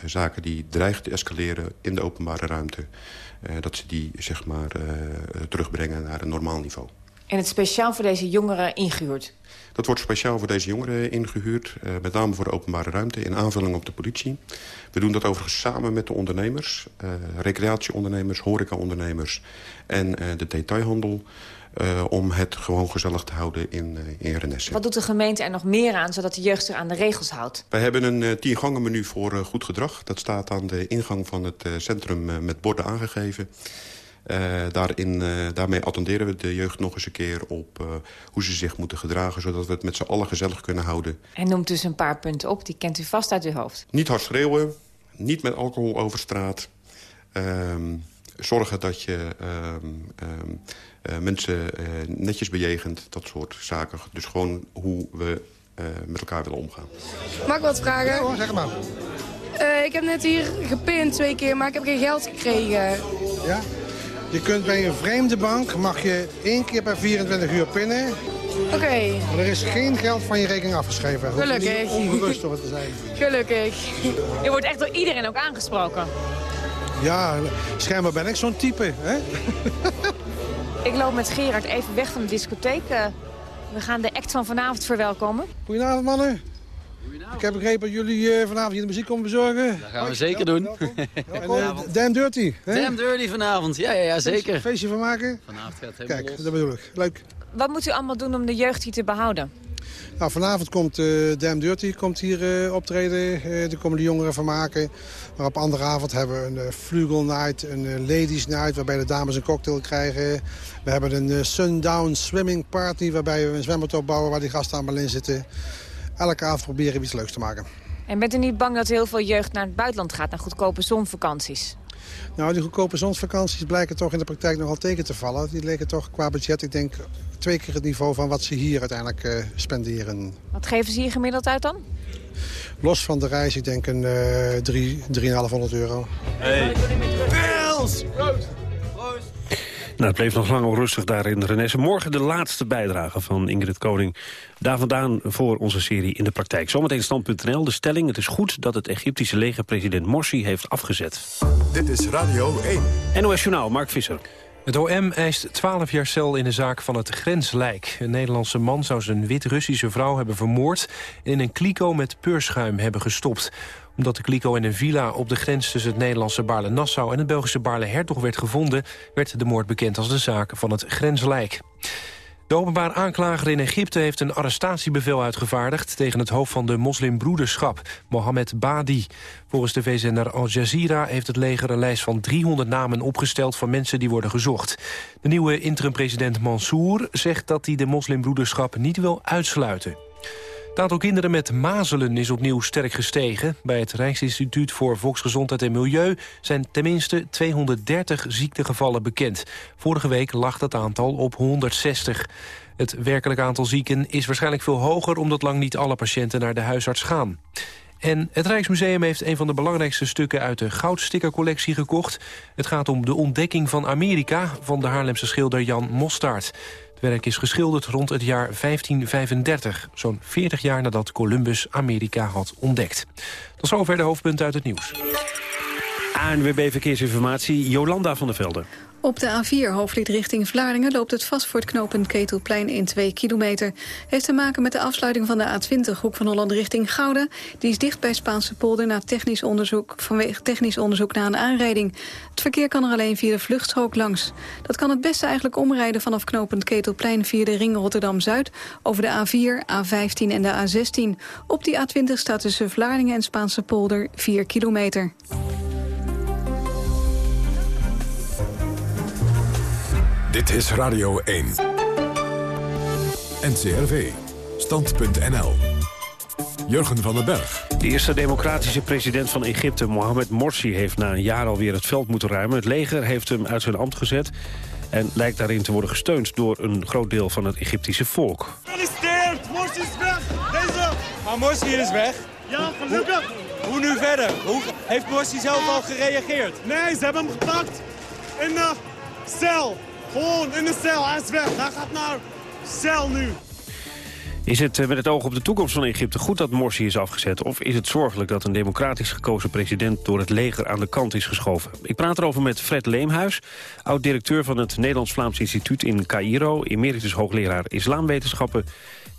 zaken die dreigen te escaleren in de openbare ruimte... dat ze die, zeg maar, terugbrengen naar een normaal niveau. En het speciaal voor deze jongeren ingehuurd. Dat wordt speciaal voor deze jongeren ingehuurd. eh, met name voor de openbare ruimte, in aanvulling op de politie. We doen dat overigens samen met de ondernemers. eh, recreatieondernemers, horecaondernemers en eh, de detailhandel. om het gewoon gezellig te houden in, eh in Renesse. Wat doet de gemeente er nog meer aan... zodat de jeugd zich aan de regels houdt? Wij hebben een eh, tien gangen menu voor goed gedrag. Dat staat aan de ingang van het centrum met borden aangegeven. Eh, daarin, eh, daarmee attenderen we de jeugd nog eens een keer op eh, hoe ze zich moeten gedragen... zodat we het met z'n allen gezellig kunnen houden. En noemt dus een paar punten op, die kent u vast uit uw hoofd. Niet hard schreeuwen, niet met alcohol over straat. Ehm, zorgen dat je ehm, ehm, eh, mensen netjes bejegent, dat soort zaken. Dus gewoon hoe we eh, met elkaar willen omgaan. Mag ik wat vragen? Ja hoor, zeg maar. Eh, ik heb net hier gepint twee keer, maar ik heb geen geld gekregen. Ja? Je kunt bij een vreemde bank, mag je één keer per 24 uur pinnen. Oké. Maar er is geen geld van je rekening afgeschreven. Hoef je Gelukkig. niet ongerust over te zijn. <laughs> Gelukkig. U wordt echt door iedereen ook aangesproken. Ja, schijnbaar ben ik zo'n type. Hè? <laughs> Ik loop met Gerard even weg van de discotheek. Eh, We gaan de act van vanavond verwelkomen. Goedenavond, mannen. Ik heb begrepen dat jullie eh, vanavond hier de muziek komen bezorgen. Dat gaan we zeker doen. <laughs> En, uh, Damn Dirty. Hè? Damn Dirty vanavond, ja, ja, ja zeker. Feestje, feestje van maken? Vanavond gaat het helemaal Kijk, los. dat bedoel ik. Leuk. Wat moet u allemaal doen om de jeugd hier te behouden? Nou, vanavond komt uh, Damn Dirty komt hier uh, optreden. Uh, daar komen de jongeren van maken. Maar op andere avond hebben we een uh, Flugel Night, een Ladies Night... waarbij de dames een cocktail krijgen. We hebben een Sundown Swimming Party... waarbij we een zwembad opbouwen waar die gasten allemaal in zitten. Elke avond proberen we iets leuks te maken. En bent u niet bang dat heel veel jeugd naar het buitenland gaat... naar goedkope zonvakanties? Nou, die goedkope zonsvakanties blijken toch in de praktijk nogal tegen te vallen. Die liggen toch qua budget, ik denk, twee keer het niveau van wat ze hier uiteindelijk uh, spenderen. Wat geven ze hier gemiddeld uit dan? Los van de reis, ik denk een uh, 3, 3,500 euro. Hey. Pils! Nou, het bleef nog lang onrustig daar in Renesse. Morgen de laatste bijdrage van Ingrid Koning. Daar vandaan voor onze serie In de Praktijk. Zometeen stand.nl. De stelling, het is goed dat het Egyptische leger president Morsi heeft afgezet. Dit is Radio 1. NOS Journaal, Mark Visser. Het OM eist 12 jaar cel in de zaak van het grenslijk. Een Nederlandse man zou zijn wit-Russische vrouw hebben vermoord... en in een kliko met peurschuim hebben gestopt omdat de kliko in een villa op de grens tussen het Nederlandse Baarle-Nassau... en het Belgische Baarle-Hertog werd gevonden... werd de moord bekend als de zaak van het grenslijk. De openbaar aanklager in Egypte heeft een arrestatiebevel uitgevaardigd... tegen het hoofd van de moslimbroederschap, Mohammed Badi. Volgens de veezender Al Jazeera heeft het leger een lijst van 300 namen opgesteld... van mensen die worden gezocht. De nieuwe interim-president Mansour zegt dat hij de moslimbroederschap niet wil uitsluiten. Het aantal kinderen met mazelen is opnieuw sterk gestegen. Bij het Rijksinstituut voor Volksgezondheid en Milieu... zijn tenminste 230 ziektegevallen bekend. Vorige week lag dat aantal op 160. Het werkelijk aantal zieken is waarschijnlijk veel hoger... omdat lang niet alle patiënten naar de huisarts gaan. En het Rijksmuseum heeft een van de belangrijkste stukken... uit de goudstickercollectie gekocht. Het gaat om de ontdekking van Amerika... van de Haarlemse schilder Jan Mostaert. Het werk is geschilderd rond het jaar 1535. Zo'n 40 jaar nadat Columbus Amerika had ontdekt. Tot zover de hoofdpunten uit het nieuws. ANWB Verkeersinformatie, Jolanda van der Velden. Op de A4 hoofdlied richting Vlaardingen loopt het vast voor het knooppunt Ketelplein in 2 kilometer. Heeft te maken met de afsluiting van de A20 hoek van Holland richting Gouda. Die is dicht bij Spaanse polder na technisch onderzoek, vanwege technisch onderzoek na een aanrijding. Het verkeer kan er alleen via de vluchtstrook langs. Dat kan het beste eigenlijk omrijden vanaf knooppunt Ketelplein via de ring Rotterdam-Zuid over de A4, A15 en de A16. Op die A20 staat tussen Vlaardingen en Spaanse polder 4 kilometer. Dit is Radio 1. NCRV. Stand.nl. Jurgen van den Berg. De eerste democratische president van Egypte, Mohamed Morsi... heeft na een jaar alweer het veld moeten ruimen. Het leger heeft hem uit zijn ambt gezet... en lijkt daarin te worden gesteund door een groot deel van het Egyptische volk. Gefeliciteerd, Morsi is weg. Deze. Maar Morsi is weg. Ja, gelukkig. Hoe, hoe nu verder? Hoe, heeft Morsi zelf al gereageerd? Nee, ze hebben hem gepakt in de cel. Gewoon in de cel, hij is weg. Hij gaat naar cel nu. Is het met het oog op de toekomst van Egypte goed dat Morsi is afgezet? Of is het zorgelijk dat een democratisch gekozen president door het leger aan de kant is geschoven? Ik praat erover met Fred Leemhuis, oud-directeur van het Nederlands-Vlaams Instituut in Cairo, emeritus hoogleraar islamwetenschappen.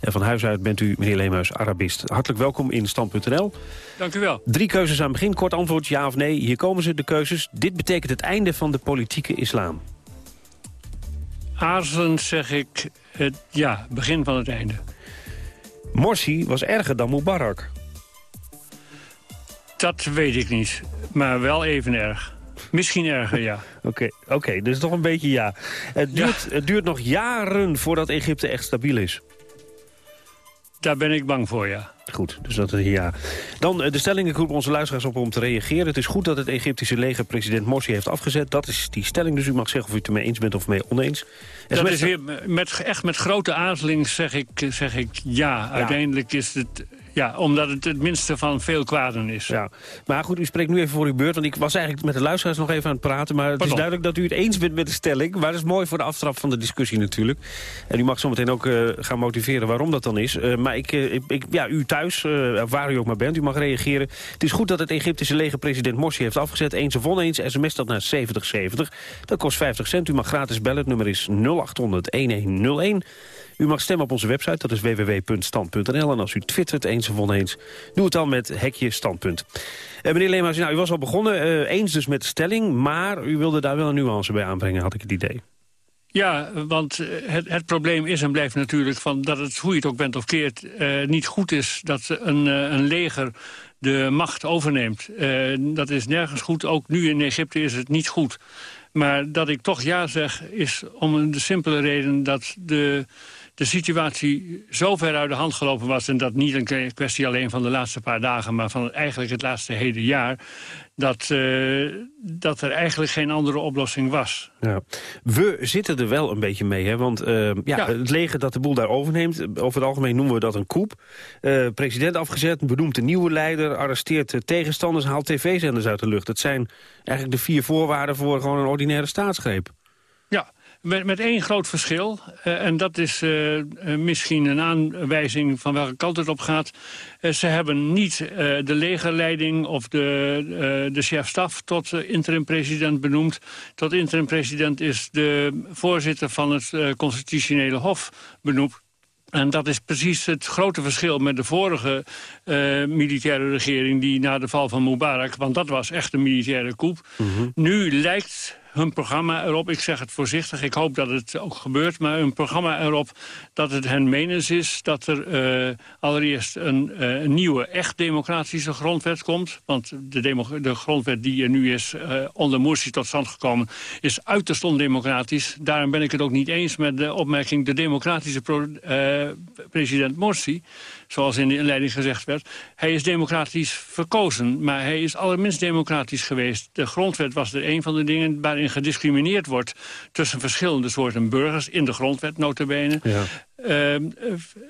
En van huis uit bent u, meneer Leemhuis, Arabist. Hartelijk welkom in Stand.nl. Dank u wel. Drie keuzes aan het begin, kort antwoord ja of nee. Hier komen ze, de keuzes. Dit betekent het einde van de politieke islam. Aarzelend zeg ik het ja, begin van het einde. Morsi was erger dan Mubarak. Dat weet ik niet, maar wel even erg. Misschien erger, ja. <laughs> Oké, okay, okay, dus toch een beetje ja. Het duurt, ja. het duurt nog jaren voordat Egypte echt stabiel is. Daar ben ik bang voor, ja. Goed, dus dat is ja. Dan de stelling, ik roep onze luisteraars op om te reageren. Het is goed dat het Egyptische leger president Morsi heeft afgezet. Dat is die stelling, dus u mag zeggen of u het ermee eens bent of mee oneens. En dat is weer met, echt met grote aarzeling zeg ik, zeg ik ja. ja. Uiteindelijk is het ja, omdat het het minste van veel kwaden is. Ja. Maar goed, u spreekt nu even voor uw beurt. Want ik was eigenlijk met de luisteraars nog even aan het praten. Maar het Pardon. is duidelijk dat u het eens bent met de stelling. Maar dat is mooi voor de aftrap van de discussie natuurlijk. En u mag zometeen ook uh, gaan motiveren waarom dat dan is. Uh, maar ik, uh, ik, ja, u thuis, waar u ook maar bent, u mag reageren. Het is goed dat het Egyptische leger president Morsi heeft afgezet. Eens of oneens, sms dat naar 7070. Dat kost 50 cent. U mag gratis bellen. Het nummer is 0800 1101. U mag stemmen op onze website, dat is www.stand.nl. En als u twittert eens of oneens, doe het dan met hekje standpunt. Uh, meneer Leemhuis, nou, u was al begonnen, uh, eens dus met de stelling... maar u wilde daar wel een nuance bij aanbrengen, had ik het idee. Ja, want eh, het, het, probleem is en blijft natuurlijk van dat het, hoe je het ook bent of keert, uh, niet goed is dat een, een leger de macht overneemt. dat is nergens goed, ook nu in Egypte is het niet goed. Maar dat ik toch ja zeg, is om de simpele reden dat de de situatie zo ver uit de hand gelopen was... en dat niet een kwestie alleen van de laatste paar dagen... maar van eigenlijk het laatste hele jaar... dat, uh, dat er eigenlijk geen andere oplossing was. Ja. We zitten er wel een beetje mee, hè? want uh, ja, ja, het leger dat de boel daar overneemt... over het algemeen noemen we dat een coup. Uh, president afgezet, benoemt een nieuwe leider... arresteert tegenstanders, haalt tv-zenders uit de lucht. Dat zijn eigenlijk de vier voorwaarden voor gewoon een ordinaire staatsgreep. Met, met één groot verschil, uh, en dat is uh, uh, misschien een aanwijzing van welke kant het op gaat. ze hebben niet de legerleiding of de, de chef-staf tot interim-president benoemd. Tot interim-president is de voorzitter van het constitutionele hof benoemd. En dat is precies het grote verschil met de vorige uh, militaire regering... die na de val van Mubarak, want dat was echt een militaire coup... Mm -hmm. nu lijkt hun programma erop, ik zeg het voorzichtig, ik hoop dat het ook gebeurt... maar hun programma erop dat het hen menens is... dat er uh, allereerst een, uh, een, nieuwe, echt democratische grondwet komt. Want de, de grondwet die er nu is uh, onder Morsi tot stand gekomen... is uiterst ondemocratisch. Daarom ben ik het ook niet eens met de opmerking... de democratische president Morsi zoals in de inleiding gezegd werd. Hij is democratisch verkozen, maar hij is allerminst democratisch geweest. De grondwet was er een van de dingen waarin gediscrimineerd wordt... tussen verschillende soorten burgers, in de grondwet notabene. Ja. Uh,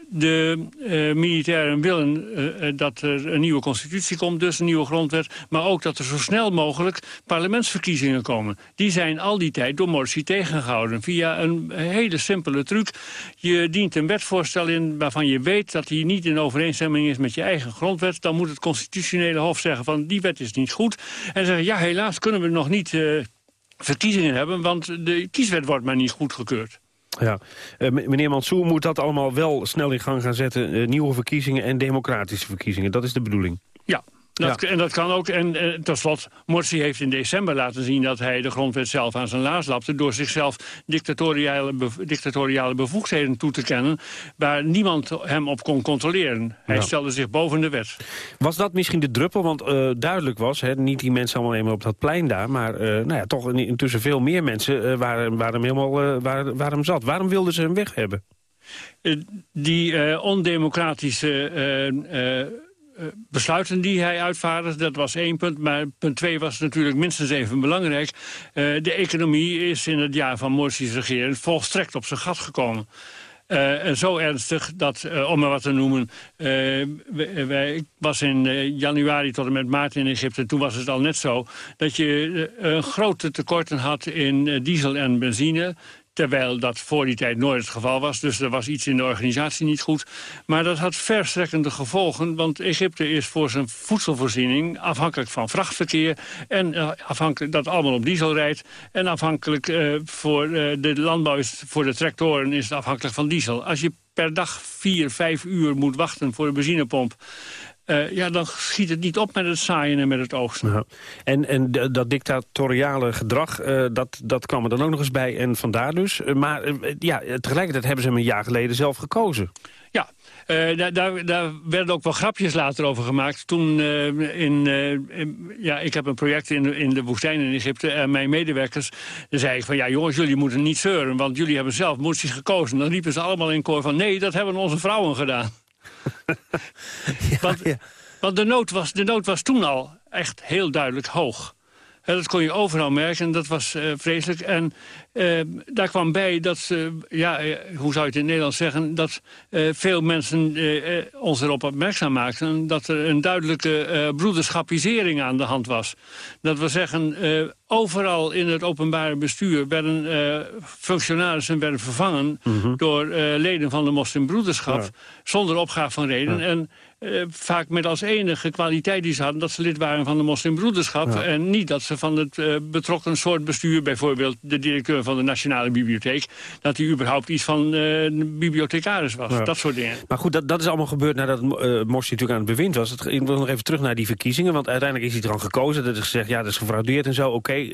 de uh, militairen willen uh, dat er een nieuwe constitutie komt, dus een nieuwe grondwet. Maar ook dat er zo snel mogelijk parlementsverkiezingen komen. Die zijn al die tijd door Morsi tegengehouden. Via een hele simpele truc. Je dient een wetvoorstel in waarvan je weet dat die niet in overeenstemming is met je eigen grondwet. Dan moet het constitutionele hof zeggen van die wet is niet goed. En zeggen ja helaas kunnen we nog niet verkiezingen hebben, want de kieswet wordt maar niet goedgekeurd. Ja, uh, meneer Mansour moet dat allemaal wel snel in gang gaan zetten. Uh, nieuwe verkiezingen en democratische verkiezingen. Dat is de bedoeling. Ja, dat, ja. En dat kan ook. En uh, tot slot, Morsi heeft in december laten zien... dat hij de grondwet zelf aan zijn laars lapte... door zichzelf dictatoriale, bev dictatoriale bevoegdheden toe te kennen... waar niemand hem op kon controleren. Hij ja. stelde zich boven de wet. Was dat misschien de druppel? Want uh, duidelijk was, hè, niet die mensen allemaal eenmaal op dat plein daar... maar uh, nou ja, toch intussen veel meer mensen waren, waren, hem helemaal, waren, waren hem zat. Waarom wilden ze hem weg hebben? die ondemocratische besluiten die hij uitvaardigde, dat was één punt. Maar punt twee was natuurlijk minstens even belangrijk. Uh, de economie is in het jaar van Morsi's regering volstrekt op zijn gat gekomen. Uh, en zo ernstig dat, om maar wat te noemen... Wij, ik was in januari tot en met maart in Egypte... en toen was het al net zo dat je grote tekorten had in diesel en benzine... Terwijl dat voor die tijd nooit het geval was. Dus er was iets in de organisatie niet goed. Maar dat had verstrekkende gevolgen. Want Egypte is voor zijn voedselvoorziening afhankelijk van vrachtverkeer. En uh, afhankelijk dat allemaal op diesel rijdt. En afhankelijk uh, voor uh, de landbouw, is, voor de tractoren is het afhankelijk van diesel. Als je per dag vier, vijf uur moet wachten voor de benzinepomp... Uh, ja, dan schiet het niet op met het zaaien en met het oogsten. En, en dat dictatoriale gedrag, uh, dat, dat kwam er dan ook nog eens bij. En vandaar dus. Uh, maar ja, tegelijkertijd hebben ze hem een jaar geleden zelf gekozen. Ja, uh, daar, daar, daar, werden ook wel grapjes later over gemaakt. Toen uh, in, uh, in, ja, ik heb een project in, in de woestijn in Egypte en mijn medewerkers zei ik van ja jongens, jullie moeten niet zeuren, want jullie hebben zelf Morsi gekozen. Dan riepen ze allemaal in koor van nee, dat hebben onze vrouwen gedaan. <laughs> ja, want, ja. want de, nood was, de nood was toen al echt heel duidelijk hoog. He, dat kon je overal merken en dat was uh, vreselijk. En uh, daar kwam bij dat, uh, ja, hoe zou je het in het Nederlands zeggen... dat veel mensen ons erop opmerkzaam maakten... dat er een duidelijke broederschapisering aan de hand was. Dat wil zeggen, overal in het openbare bestuur... werden functionarissen werden vervangen... Mm -hmm. door leden van de moslimbroederschap... Ja. zonder opgave van reden. Ja. En eh, vaak met als enige kwaliteit die ze hadden... dat ze lid waren van de moslimbroederschap... en niet dat ze van het eh, betrokken soort bestuur... bijvoorbeeld de directeur van de Nationale Bibliotheek... dat hij überhaupt iets van uh, bibliothecaris was. Dat soort dingen. Maar goed, dat, dat is allemaal gebeurd nadat uh, Morsi natuurlijk aan het bewind was. Het, ik wil nog even terug naar die verkiezingen... want uiteindelijk is hij er dan gekozen. Dat is gezegd, ja, dat is gefraudeerd en zo. Oké,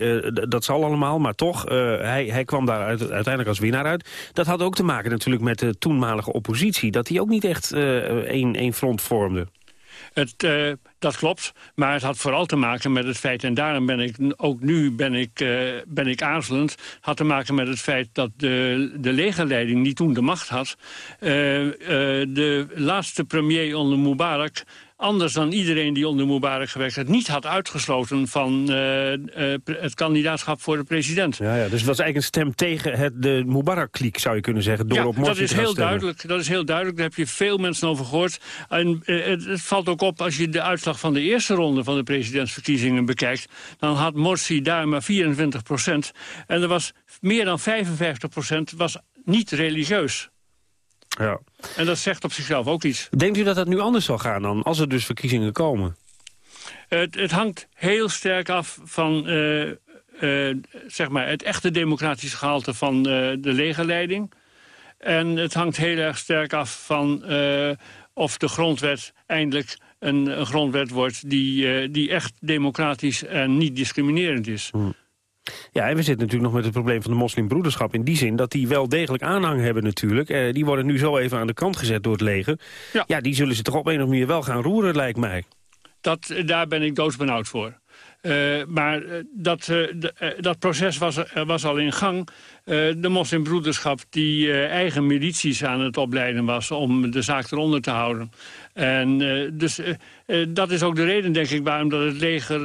dat zal allemaal, maar toch, hij, hij kwam daar uit, uiteindelijk als winnaar uit. Dat had ook te maken natuurlijk met de toenmalige oppositie. Dat hij ook niet echt één front voor het, uh, dat klopt, maar het had vooral te maken met het feit... en daarom ben ik ook nu ben ik, uh, ben ik aarzelend... had te maken met het feit dat de, de legerleiding die toen de macht had... Uh, de laatste premier onder Mubarak anders dan iedereen die onder Mubarak gewerkt heeft... niet had uitgesloten van uh, uh, het kandidaatschap voor de president. Ja, ja, dus het was eigenlijk een stem tegen het, de Mubarak-kliek, zou je kunnen zeggen, door ja, op Morsi dat is heel duidelijk. Dat is heel duidelijk, daar heb je veel mensen over gehoord. En uh, het, het, valt ook op als je de uitslag van de eerste ronde van de presidentsverkiezingen bekijkt... dan had Morsi daar maar 24 procent. En er was meer dan 55 procent was niet religieus. Ja. En dat zegt op zichzelf ook iets. Denkt u dat dat nu anders zal gaan dan, als er dus verkiezingen komen? Het, het hangt heel sterk af van uh, uh, zeg maar het echte democratische gehalte van uh, de legerleiding. En het hangt heel erg sterk af van of de grondwet eindelijk een, een grondwet wordt... Die, die echt democratisch en niet discriminerend is. Hmm. Ja, en we zitten natuurlijk nog met het probleem van de moslimbroederschap... in die zin dat die wel degelijk aanhang hebben natuurlijk. Eh, die worden nu zo even aan de kant gezet door het leger. Ja. ja, die zullen ze toch op een of andere manier wel gaan roeren, lijkt mij. Dat, daar ben ik doodsbenauwd voor. Uh, maar dat, uh, de, dat proces was, was al in gang. de moslimbroederschap die eigen milities aan het opleiden was... om de zaak eronder te houden. En dus dat is ook de reden, denk ik, waarom dat het leger...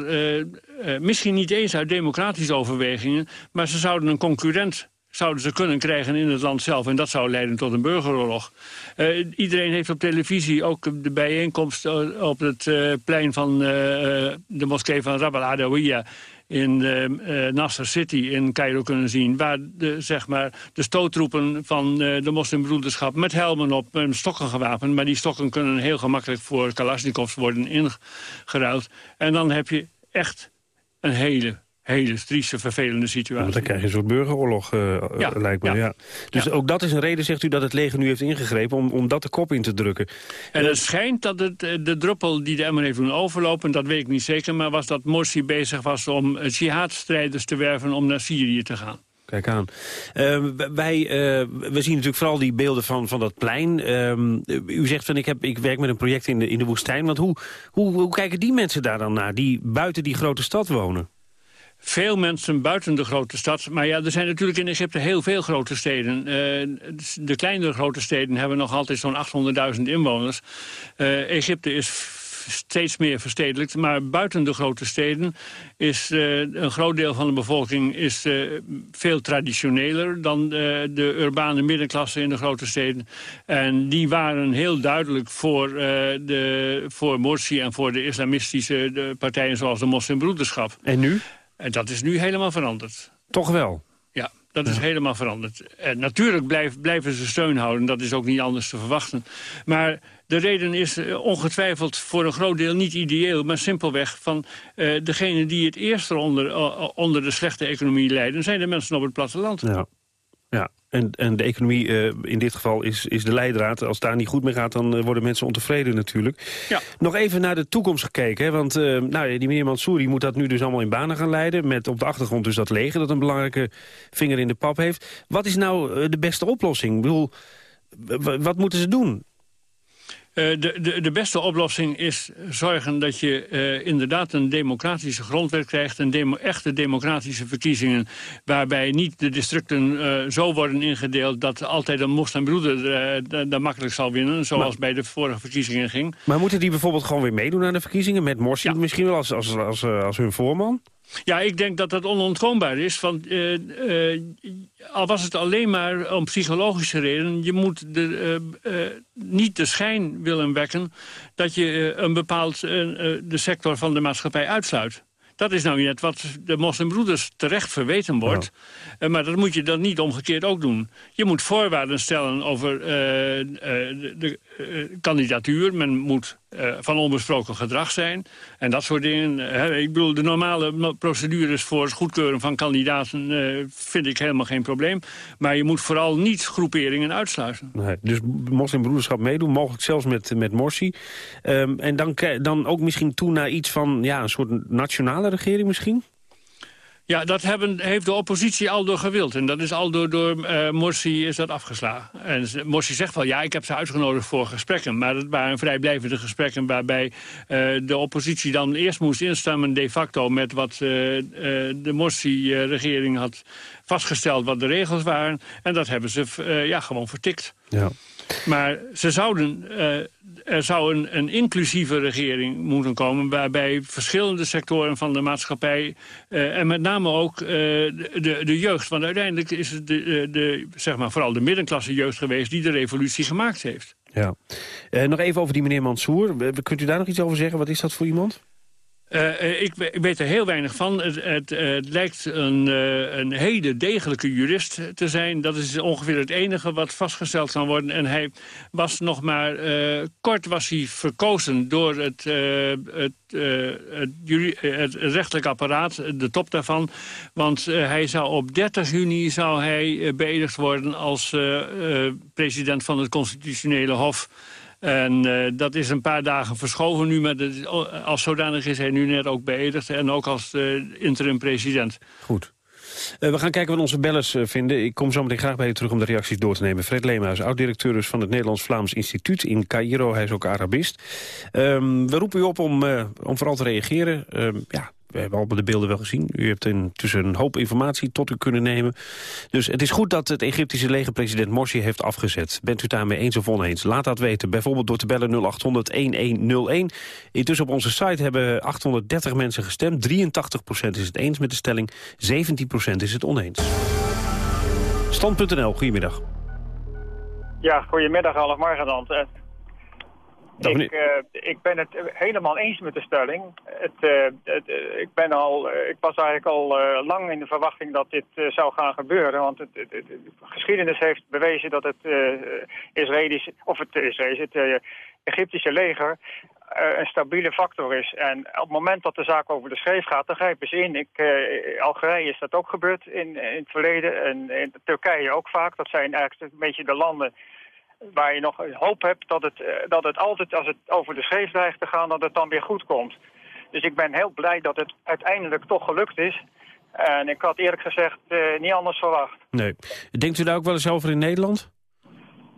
misschien niet eens uit democratische overwegingen... maar ze zouden een concurrent zouden ze kunnen krijgen in het land zelf. En dat zou leiden tot een burgeroorlog. Uh, iedereen heeft op televisie ook de bijeenkomst op het uh, plein van de moskee van Rab al-Adawiya in Nasser City in Cairo kunnen zien... waar de, zeg maar, de stoottroepen van de moslimbroederschap met helmen op en stokken gewapend... maar die stokken kunnen heel gemakkelijk voor Kalashnikovs worden ingeruild. En dan heb je echt een hele hele trieste, vervelende situatie. Ja, dan krijg je een soort burgeroorlog, uh, ja, lijkt me. Ja. ja. Dus ja. ook dat is een reden, zegt u, dat het leger nu heeft ingegrepen... om, om dat de kop in te drukken. En het schijnt dat het, de druppel die de emmer heeft doen overlopen... dat weet ik niet zeker, maar was dat Morsi bezig was... om jihadstrijders te werven om naar Syrië te gaan. Kijk aan. Uh, wij, uh, we zien natuurlijk vooral die beelden van, van dat plein. Uh, u zegt van ik, heb, ik werk met een project in de, in de woestijn. Want hoe, hoe, hoe kijken die mensen daar dan naar, die buiten die grote stad wonen? Veel mensen buiten de grote stad. Maar ja, er zijn natuurlijk in Egypte heel veel grote steden. Uh, de kleinere grote steden hebben nog altijd zo'n 800.000 inwoners. Uh, Egypte is steeds meer verstedelijkt. Maar buiten de grote steden is uh, een groot deel van de bevolking is, veel traditioneler dan de urbane middenklasse in de grote steden. En die waren heel duidelijk voor, de, voor Morsi en voor de islamistische de partijen zoals de moslimbroederschap. En nu? En dat is nu helemaal veranderd. Toch wel? Ja, dat is ja. helemaal veranderd. En natuurlijk blijf, blijven ze steun houden, dat is ook niet anders te verwachten. Maar de reden is ongetwijfeld voor een groot deel niet ideeel... maar simpelweg van uh, degene die het eerst onder, uh, onder de slechte economie lijden... zijn de mensen op het platteland. Ja. Ja, en, en de economie uh, in dit geval is, is de leidraad. Als het daar niet goed mee gaat, dan uh, worden mensen ontevreden natuurlijk. Ja. Nog even naar de toekomst gekeken. Hè? Want uh, nou, die meneer Mansouri moet dat nu dus allemaal in banen gaan leiden. Met op de achtergrond dus dat leger dat een belangrijke vinger in de pap heeft. Wat is nou de beste oplossing? Ik bedoel, wat moeten ze doen? Uh, de, de, de beste oplossing is zorgen dat je uh, inderdaad een democratische grondwet krijgt. Een demo, echte democratische verkiezingen. Waarbij niet de districten uh, zo worden ingedeeld dat altijd een moslimbroeder daar makkelijk zal winnen. Zoals maar, bij de vorige verkiezingen ging. Maar moeten die bijvoorbeeld gewoon weer meedoen aan de verkiezingen? Met Morsi ja. misschien wel als, als, als, als hun voorman? Ja, ik denk dat dat onontkoombaar is. Want uh, uh, al was het alleen maar om psychologische redenen... je moet de, uh, niet de schijn willen wekken... dat je een bepaald de sector van de maatschappij uitsluit. Dat is nou net wat de moslimbroeders terecht verweten wordt. Ja. maar dat moet je dan niet omgekeerd ook doen. Je moet voorwaarden stellen over de, de kandidatuur. Men moet eh, van onbesproken gedrag zijn. En dat soort dingen. Ik bedoel, de normale procedures voor het goedkeuren van kandidaten... eh, vind ik helemaal geen probleem. Maar je moet vooral niet groeperingen uitsluiten. Nee, dus moslimbroederschap meedoen, mogelijk zelfs met, met Morsi. Ehm, en dan, dan ook misschien toe naar iets van ja, een soort nationale regering misschien? Ja, dat hebben, heeft de oppositie al door gewild. En dat is al door, door eh, Morsi is dat afgeslagen. En Morsi zegt wel, ja, ik heb ze uitgenodigd voor gesprekken. Maar dat waren vrijblijvende gesprekken waarbij eh, de oppositie dan eerst moest instemmen de facto met wat eh, de Morsi-regering had vastgesteld wat de regels waren. En dat hebben ze ja, gewoon vertikt. Ja. Maar ze zouden, eh, er zou een, een inclusieve regering moeten komen... waarbij verschillende sectoren van de maatschappij... eh, en met name ook eh, de, de, jeugd... want uiteindelijk is het de, de, zeg maar, vooral de middenklasse jeugd geweest... die de revolutie gemaakt heeft. Ja. Nog even over die meneer Mansour. Kunt u daar nog iets over zeggen? Wat is dat voor iemand? Eh, eh, ik, ik weet er heel weinig van. Het, het, eh, lijkt een, een hele degelijke jurist te zijn. Dat is ongeveer het enige wat vastgesteld kan worden. En hij was nog maar... kort was hij verkozen door het, het, rechtelijk apparaat, de top daarvan. Want hij zou op 30 juni zou hij beëdigd worden... als president van het Constitutionele Hof... En eh, dat is een paar dagen verschoven nu, maar als zodanig is hij nu net ook beëdigd... en ook als eh, interim-president. Goed. Eh, we gaan kijken wat onze bellers vinden. Ik kom zo meteen graag bij u terug om de reacties door te nemen. Fred Leemhuis, oud-directeur dus van het Nederlands-Vlaams Instituut in Cairo. Hij is ook Arabist. Ehm, we roepen u op om, om vooral te reageren. Ehm, ja, we hebben al de beelden wel gezien. U hebt intussen een hoop informatie tot u kunnen nemen. Dus het is goed dat het Egyptische leger president Morsi heeft afgezet. Bent u daarmee eens of oneens? Laat dat weten, bijvoorbeeld door te bellen 0800-1101. Intussen op onze site hebben 830 mensen gestemd. 83% is het eens met de stelling, 17% is het oneens. Stand.nl, goedemiddag. Ja, goedemiddag Alf Margenand. Ik, eh, ik ben het helemaal eens met de stelling. Het, eh, het, eh, ik, ben al, ik was eigenlijk al lang in de verwachting dat dit zou gaan gebeuren. Want het, de geschiedenis heeft bewezen dat het uh, Israëlisch, of het, Israëlisch, het Egyptische leger een stabiele factor is. En op het moment dat de zaak over de schreef gaat, dan grijpen ze in. Ik, eh, Algerije is dat ook gebeurd in, in het verleden. En in Turkije ook vaak. Dat zijn eigenlijk een beetje de landen waar je nog hoop hebt dat het, eh, dat het altijd, als het over de scheef dreigt te gaan, dat het dan weer goed komt. Dus ik ben heel blij dat het uiteindelijk toch gelukt is. En ik had eerlijk gezegd eh, niet anders verwacht. Nee. Denkt u daar ook wel eens over in Nederland?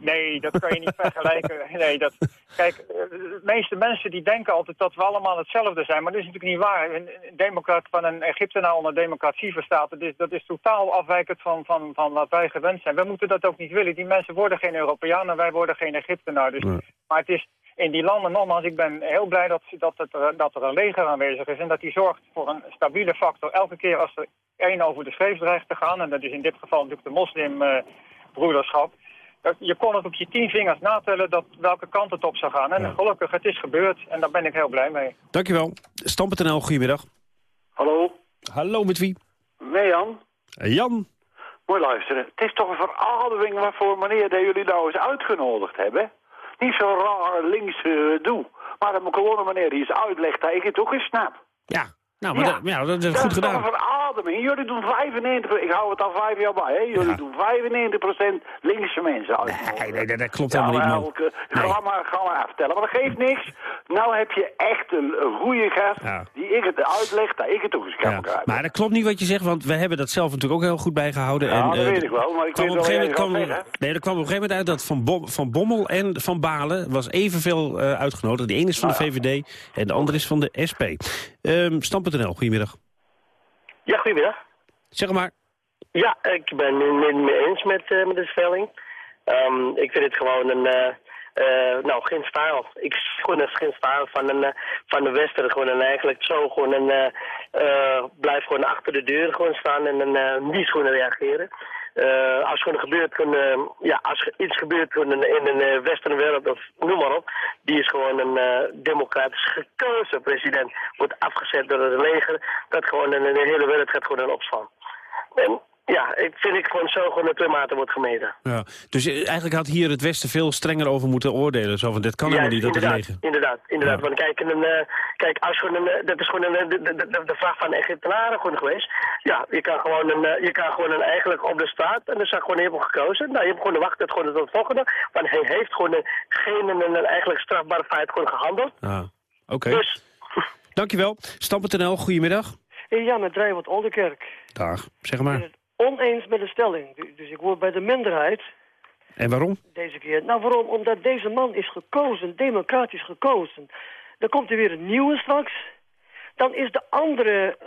Nee, dat kan je niet <laughs> vergelijken. Nee, dat, kijk, eh, de meeste mensen die denken altijd dat we allemaal hetzelfde zijn. Maar dat is natuurlijk niet waar. Een, democrat van een Egyptenaar onder democratie verstaat. Dat is, dat is totaal afwijkend van, van, van wat wij gewend zijn. We moeten dat ook niet willen. Die mensen worden geen Europeanen, wij worden geen Egyptenaar. Dus, Maar het is in die landen, nogmaals, ik ben heel blij dat, dat, het er, dat er een leger aanwezig is. En dat die zorgt voor een stabiele factor. Elke keer als er één over de scheef dreigt te gaan. En dat is in dit geval natuurlijk de moslimbroederschap. Je kon het op je tien vingers natellen dat welke kant het op zou gaan. En gelukkig, het is gebeurd. En daar ben ik heel blij mee. Dankjewel. Stam.nl, goedemiddag. Hallo, Hallo, met wie? nee Jan. Eh, Jan. Mooi luisteren. Het is toch een verademing waarvoor meneer dat jullie nou eens uitgenodigd hebben. Niet zo raar links eh, doe. Maar een gewone meneer die eens uitlegt dat ik het ook eens snap. Ja, nou, maar Ja. Dat, ja, dat is Dat goed is gedaan. een. Jullie doen 95, ik hou het al vijf jaar bij, hè. Jullie doen 95% linkse mensen. Nee, nee, nee, dat klopt Ja, helemaal niet, maar man. elke- Ga maar, ga maar aftellen. Maar dat geeft niks. Nou heb je echt een, een goede gast die ik het uitleg, dat ik het ook eens kan Ja, begrijpen. maar dat klopt niet wat je zegt, want we hebben dat zelf natuurlijk ook heel goed bijgehouden. Ja, dat eh, weet ik wel, maar ik kwam weet op een gegeven moment kwam, nee, er kwam op een gegeven moment uit dat Van, Bom, van Bommel en Van Balen was evenveel eh uitgenodigd. De ene is van Nou de VVD en de andere is van de SP. Ehm Goedemiddag. Ja, goedemiddag. Zeg maar. Ja, ik ben het niet mee eens met, eh, met de stelling. Ehm, ik vind het gewoon een, eh, eh, nou, geen stijl. Ik gewoon een geen stijl van, een, van de Westen. Gewoon en eigenlijk zo gewoon een, blijf gewoon achter de deur gewoon staan en dan niet gewoon reageren. Eh, als er gebeurt, gewoon, eh, ja, als iets gebeurt in, een eh, westerse wereld, of noem maar op, die is gewoon een eh, democratisch gekozen president, wordt afgezet door het leger, dat gewoon in de hele wereld gaat gewoon in opstaan. En Ja, ik vind ik gewoon zo gewoon de klimaten wordt gemeten. Ja. Dus eh, eigenlijk had hier het Westen veel strenger over moeten oordelen. Zo van, dit kan helemaal niet, dat inderdaad, leger. Inderdaad, inderdaad. Want kijk, een, eh, kijk als gewoon een, eh, dat is gewoon een, de, de, de, de vraag van de Egyptenaren gewoon geweest. Ja, je kan gewoon een, eh, je kan gewoon een eigenlijk op de staat en dan zag gewoon helemaal gekozen. Nou, je hebt gewoon de wacht gewoon tot het volgende. Want hij heeft gewoon een, geen een, een eigenlijk strafbare feit gewoon gehandeld. Ah, Oké. Dus- Dankjewel. Stam.nl, goedemiddag. Ja, met Drijvert Oldenkerk. Dag, zeg maar. Oneens met de stelling. Du- Dus ik word bij de minderheid En waarom? deze keer. Nou, waarom? Omdat deze man is gekozen, democratisch gekozen. Dan komt er weer een nieuwe straks. Dan is de andere,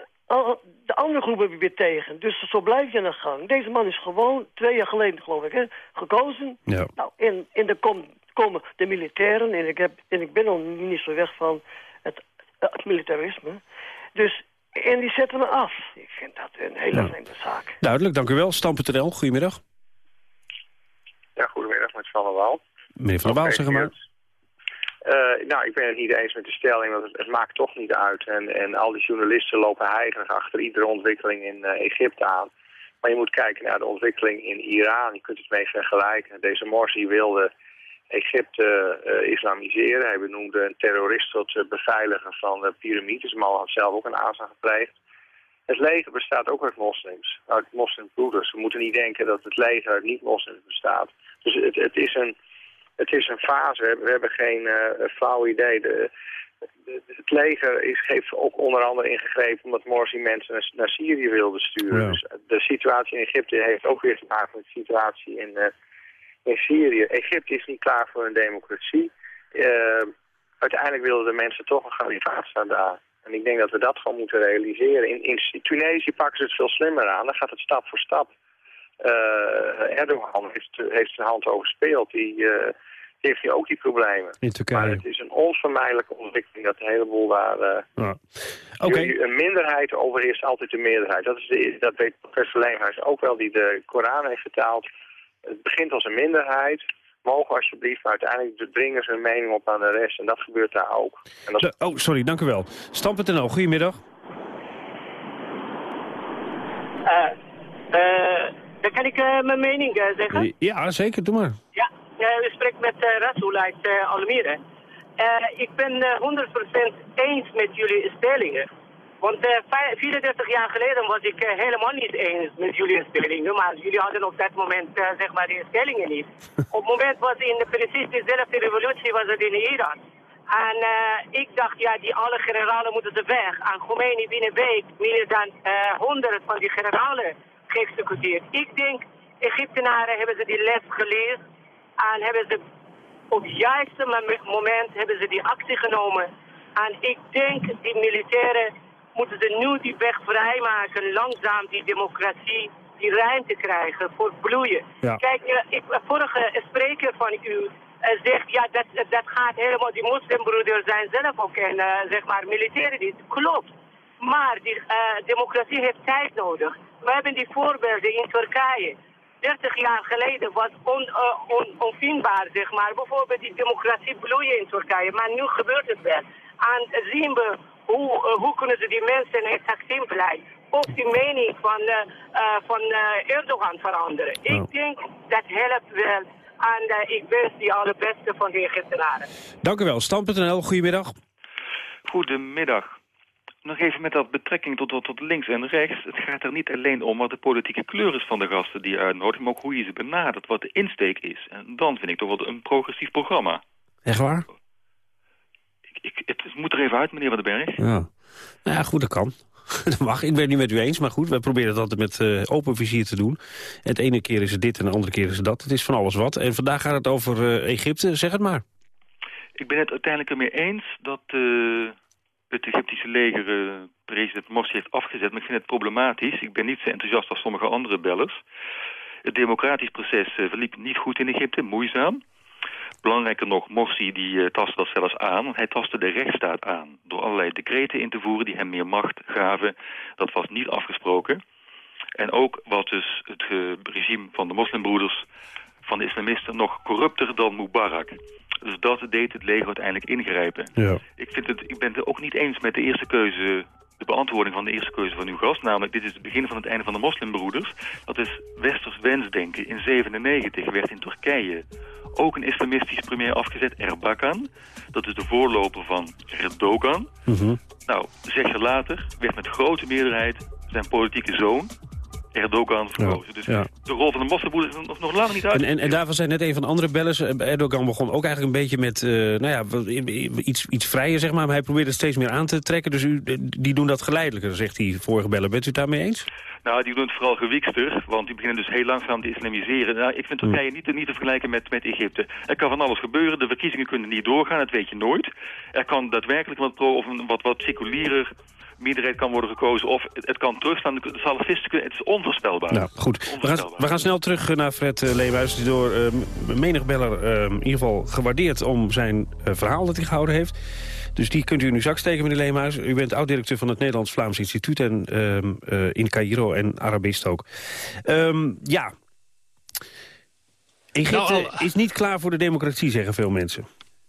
de andere groep er weer tegen. Dus zo blijf je aan de gang. Deze man is gewoon, twee jaar geleden geloof ik, hè, gekozen. Ja. Nou, in, in de kom, komen de militairen, en ik, heb, en ik ben al niet zo weg van het, het militarisme. Dus, en die zetten me af. Ik vind dat een hele Ja. vreemde zaak. Duidelijk, dank u wel. Stam.nl, goedemiddag. Ja, goedemiddag met Van der Wal. Meneer Van der Waal, zeg maar. Eh, nou, ik ben het niet eens met de stelling, want het, het maakt toch niet uit. En, en al die journalisten lopen heilig achter iedere ontwikkeling in eh, Egypte aan. Maar je moet kijken naar de ontwikkeling in Iran. Je kunt het mee vergelijken. Deze Morsi wilde Egypte eh, islamiseren. Hij benoemde een terrorist tot eh, beveiliger van de piramides. Maar had zelf ook een aanslag gepleegd. Het leger bestaat ook uit moslims, uit moslimbroeders. We moeten niet denken dat het leger uit niet-moslims bestaat. Dus het, het, is een, het is een fase. We hebben, geen eh, flauw idee. De, de- het leger is, heeft ook onder andere ingegrepen omdat Morsi mensen naar, naar Syrië wilde sturen. Ja. Dus de situatie in Egypte heeft ook weer te maken met de situatie in, in Syrië. Egypte is niet klaar voor een democratie. Eh, uiteindelijk wilden de mensen toch een kalifaat daar. En ik denk dat we dat gewoon moeten realiseren. In, in Tunesië pakken ze het veel slimmer aan. Dan gaat het stap voor stap. Eh, Erdogan heeft, heeft zijn hand overspeeld. Die, eh, die heeft hier ook die problemen. In Turkije. Het is een onvermijdelijke ontwikkeling dat een heleboel daar... eh, Ja. Een minderheid overheerst altijd de meerderheid. Dat, is de, dat weet professor Leemhuis ook wel, die de Koran heeft vertaald. Het begint als een minderheid. Mogen alsjeblieft, maar uiteindelijk dringen ze hun mening op aan de rest. En dat gebeurt daar ook. En dat oh, sorry, dank u wel. Stam.nl, goedemiddag. Eh, eh, dan kan ik eh, mijn mening zeggen. Ja, zeker, doe maar. Ja, u spreekt met uh, Rasoul uit eh, Almere. Eh, ik ben eh, 100% eens met jullie stellingen. Want eh, vij- 34 jaar geleden was ik eh, helemaal niet eens met jullie stellingen. Maar jullie hadden op dat moment eh, zeg maar die stellingen niet. <laughs> op het moment was in de precies dezelfde revolutie was het in Iran. En eh, ik dacht, ja, die alle generalen moeten ze weg. En Khomeini binnen een week meer dan eh 100 van die generalen geëxecuteerd. Ik denk, Egyptenaren hebben ze die les geleerd. En hebben ze op het juiste mom- moment hebben ze die actie genomen. En ik denk, die militairen moeten ze nu die weg vrijmaken. Langzaam die democratie, die ruimte krijgen voor bloeien. Ja. Kijk, eh, ik, vorige spreker van u eh, zegt, ja, dat, dat gaat helemaal, die moslimbroeders zijn zelf ook en eh, zeg maar militairen. Die, klopt. Maar die eh, democratie heeft tijd nodig. We hebben die voorbeelden in Turkije. 30 jaar geleden was on, eh, on, onvindbaar, zeg maar. Bijvoorbeeld die democratie bloeien in Turkije. Maar nu gebeurt het wel. En zien we hoe, eh, hoe kunnen ze die mensen exact simpelheid. Ook die mening van, eh, eh, van eh, Erdogan veranderen. Ik denk dat helpt wel. En ik wens die allerbeste van de Egyptenaren. Dank u wel. Stam.nl, goedemiddag. Goedemiddag. Nog even met dat betrekking tot, tot, tot links en rechts. Het gaat er niet alleen om wat de politieke kleur is van de gasten die je uitnodigt... maar ook hoe je ze benadert, wat de insteek is. En dan vind ik toch wel een progressief programma. Echt waar? Ik, het moet er even uit, meneer Van den Berg. Ja. Nou ja, goed, dat kan. <laughs> Dat mag. Ik ben het niet met u eens, maar goed, wij proberen het altijd met eh, open vizier te doen. En het ene keer is het dit en de andere keer is het dat. Het is van alles wat. En vandaag gaat het over eh, Egypte. Zeg het maar. Ik ben het uiteindelijk ermee eens dat eh, het Egyptische leger president Morsi heeft afgezet. Maar ik vind het problematisch. Ik ben niet zo enthousiast als sommige andere bellers. Het democratisch proces verliep niet goed in Egypte, moeizaam. Belangrijker nog, Morsi die eh, tastte dat zelfs aan. Hij tastte de rechtsstaat aan door allerlei decreten in te voeren die hem meer macht gaven. Dat was niet afgesproken. En ook was dus het regime van de moslimbroeders van de islamisten nog corrupter dan Mubarak. Dus dat deed het leger uiteindelijk ingrijpen. Ja. Ik, vind het, ik ben het ook niet eens met de eerste keuze de beantwoording van de eerste keuze van uw gast. Namelijk, dit is het begin van het einde van de moslimbroeders. Dat is westers wensdenken. In 97 werd in Turkije ook een islamistisch premier afgezet, Erbakan. Dat is de voorloper van Erdogan. Nou, zes jaar later werd met grote meerderheid zijn politieke zoon, Erdogan, verkozen. Dus de rol van de moslimbroeders is nog, nog lang niet uit. En, en, en daarvan zijn net een van de andere bellers. eh, Erdogan begon ook eigenlijk een beetje met eh, nou ja, iets, iets vrijer, zeg maar. Maar hij probeert het steeds meer aan te trekken. Dus u, die doen dat geleidelijker, zegt die vorige beller. Bent u het daarmee eens? Nou, die doen het vooral gewiekster, want die beginnen dus heel langzaam te islamiseren. Nou, ik vind Turkije niet, te- niet te vergelijken met, met Egypte. Er kan van alles gebeuren, de verkiezingen kunnen niet doorgaan, dat weet je nooit. Er kan daadwerkelijk wat pro of een wat, wat seculierer meerderheid kan worden gekozen, of het, het kan terugstaan. De salafisten kunnen, het is onvoorspelbaar. Nou, goed. We gaan, we gaan snel terug eh, naar Fred uh, Leemhuis... die door uh, menig beller uh, in ieder geval gewaardeerd om zijn uh, verhaal dat hij gehouden heeft. Dus die kunt u in uw zak steken, meneer Leemhuis. U bent oud-directeur van het Nederlands-Vlaams Instituut... en uh, in Cairo en Arabist ook. Um, ja, Egypte nou, al... is niet klaar voor de democratie, zeggen veel mensen.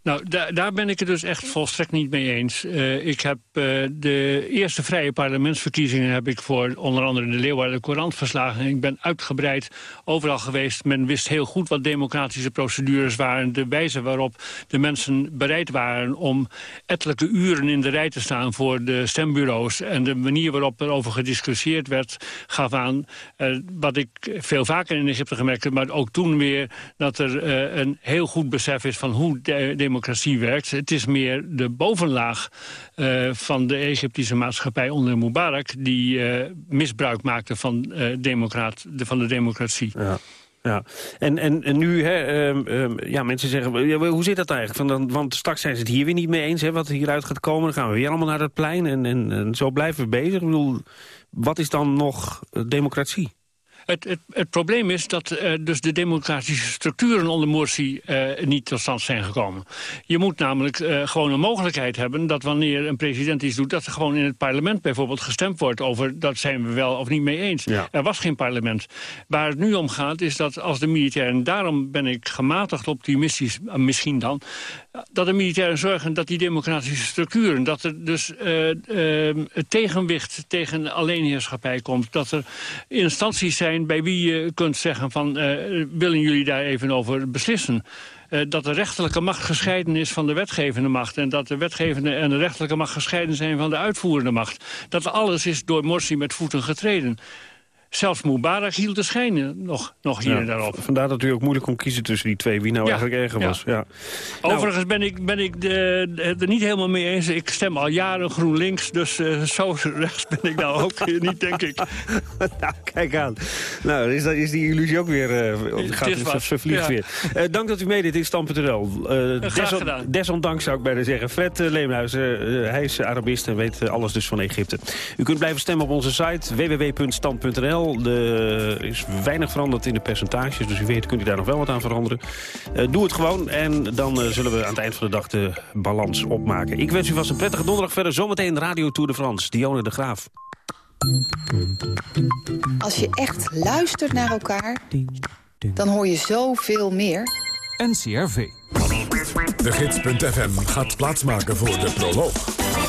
Nou, da daar ben ik het dus echt volstrekt niet mee eens. Uh, ik heb uh, de eerste vrije parlementsverkiezingen heb ik voor onder andere de Leeuwarden Courant verslagen. Ik ben uitgebreid overal geweest. Men wist heel goed wat democratische procedures waren. De wijze waarop de mensen bereid waren om ettelijke uren in de rij te staan voor de stembureaus. En de manier waarop er over gediscussieerd werd, gaf aan uh, wat ik veel vaker in Egypte gemerkt heb, maar ook toen weer dat er een heel goed besef is van hoe de democratie werkt. Het is meer de bovenlaag uh, van de Egyptische maatschappij onder Mubarak... die uh, misbruik maakte van, uh, democraat, de, van de democratie. Ja. Ja, en, en, en nu, hè, um, um, ja, mensen zeggen, hoe zit dat eigenlijk? Want straks zijn ze het hier weer niet mee eens, hè, wat hieruit gaat komen. Dan gaan we weer allemaal naar het plein en, en, en zo blijven we bezig. Ik bedoel, wat is dan nog democratie? Het, het, het, probleem is dat uh, dus de democratische structuren onder Morsi uh, niet tot stand zijn gekomen. Je moet namelijk uh, gewoon een mogelijkheid hebben dat wanneer een president iets doet... dat er gewoon in het parlement bijvoorbeeld gestemd wordt over... dat zijn we wel of niet mee eens. Ja. Er was geen parlement. Waar het nu om gaat is dat als de militairen... en daarom ben ik gematigd optimistisch, misschien dan... dat de militairen zorgen dat die democratische structuren... dat er dus het tegenwicht tegen alleenheerschappij komt... dat er instanties zijn bij wie je kunt zeggen van... Uh, willen jullie daar even over beslissen? Uh, dat de rechterlijke macht gescheiden is van de wetgevende macht... en dat de wetgevende en de rechterlijke macht gescheiden zijn van de uitvoerende macht. Dat alles is door Morsi met voeten getreden. Zelfs Mubarak hield de schijnen nog, nog hier ja, en daarop. Vandaar dat u ook moeilijk kon kiezen tussen die twee. Wie nou ja, eigenlijk erger was. Ja. Overigens ben ik, ben ik de, de, er niet helemaal mee eens. Ik stem al jaren GroenLinks. Dus uh, zo rechts ben ik nou ook niet, denk ik. <laughs> nou, kijk aan. Nou, is, dat, is die illusie ook weer... Uh, gaat, ze, ze vliegt ja. weer. Uh, dank dat u meedeed in Stam.nl. Graag gedaan. Desondanks zou ik bijna zeggen. Fred Leemhuis, hij is Arabist en weet alles dus van Egypte. U kunt blijven stemmen op onze site www.stand.nl. Er is weinig veranderd in de percentages, dus u weet kunt u daar nog wel wat aan veranderen. Uh, doe het gewoon en dan uh, zullen we aan het eind van de dag de balans opmaken. Ik wens u vast een prettige donderdag verder. Zometeen Radio Tour de France, Dionne de Graaf. Als je echt luistert naar elkaar, dan hoor je zoveel meer. NCRV. De Gids.fm gaat plaatsmaken voor de proloog.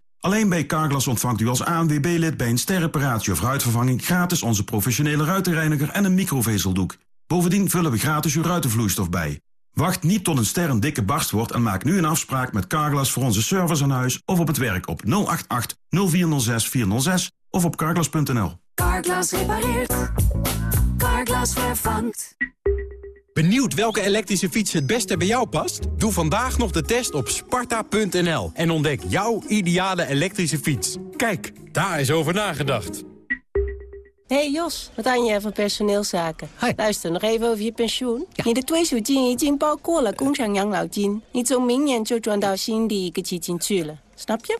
Alleen bij Carglass ontvangt u als ANWB-lid bij een sterreparatie of ruitvervanging... gratis onze professionele ruitenreiniger en een microvezeldoek. Bovendien vullen we gratis uw ruitenvloeistof bij. Wacht niet tot een ster een dikke barst wordt en maak nu een afspraak met Carglass... voor onze service aan huis of op het werk op 088 0406 406 of op carglass.nl. Carglass repareert. Carglass vervangt. Benieuwd welke elektrische fiets het beste bij jou past? Doe vandaag nog de test op sparta.nl en ontdek jouw ideale elektrische fiets. Kijk, daar is over nagedacht. Hey Jos, wat aan je van personeelszaken? Luister nog even over je pensioen. Ja. 你的退休金已经包括了工厂养老金，你从明年就转到新的一个基金去了，snap je?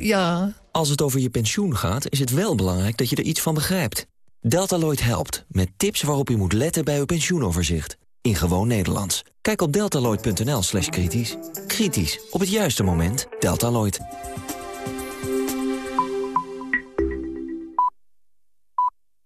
ja. Als het over je pensioen gaat, is het wel belangrijk dat je er iets van begrijpt. Deltaloid helpt, met tips waarop u moet letten bij uw pensioenoverzicht. In gewoon Nederlands. Kijk op deltaloid.nl slash kritisch. Kritisch, op het juiste moment. Deltaloid.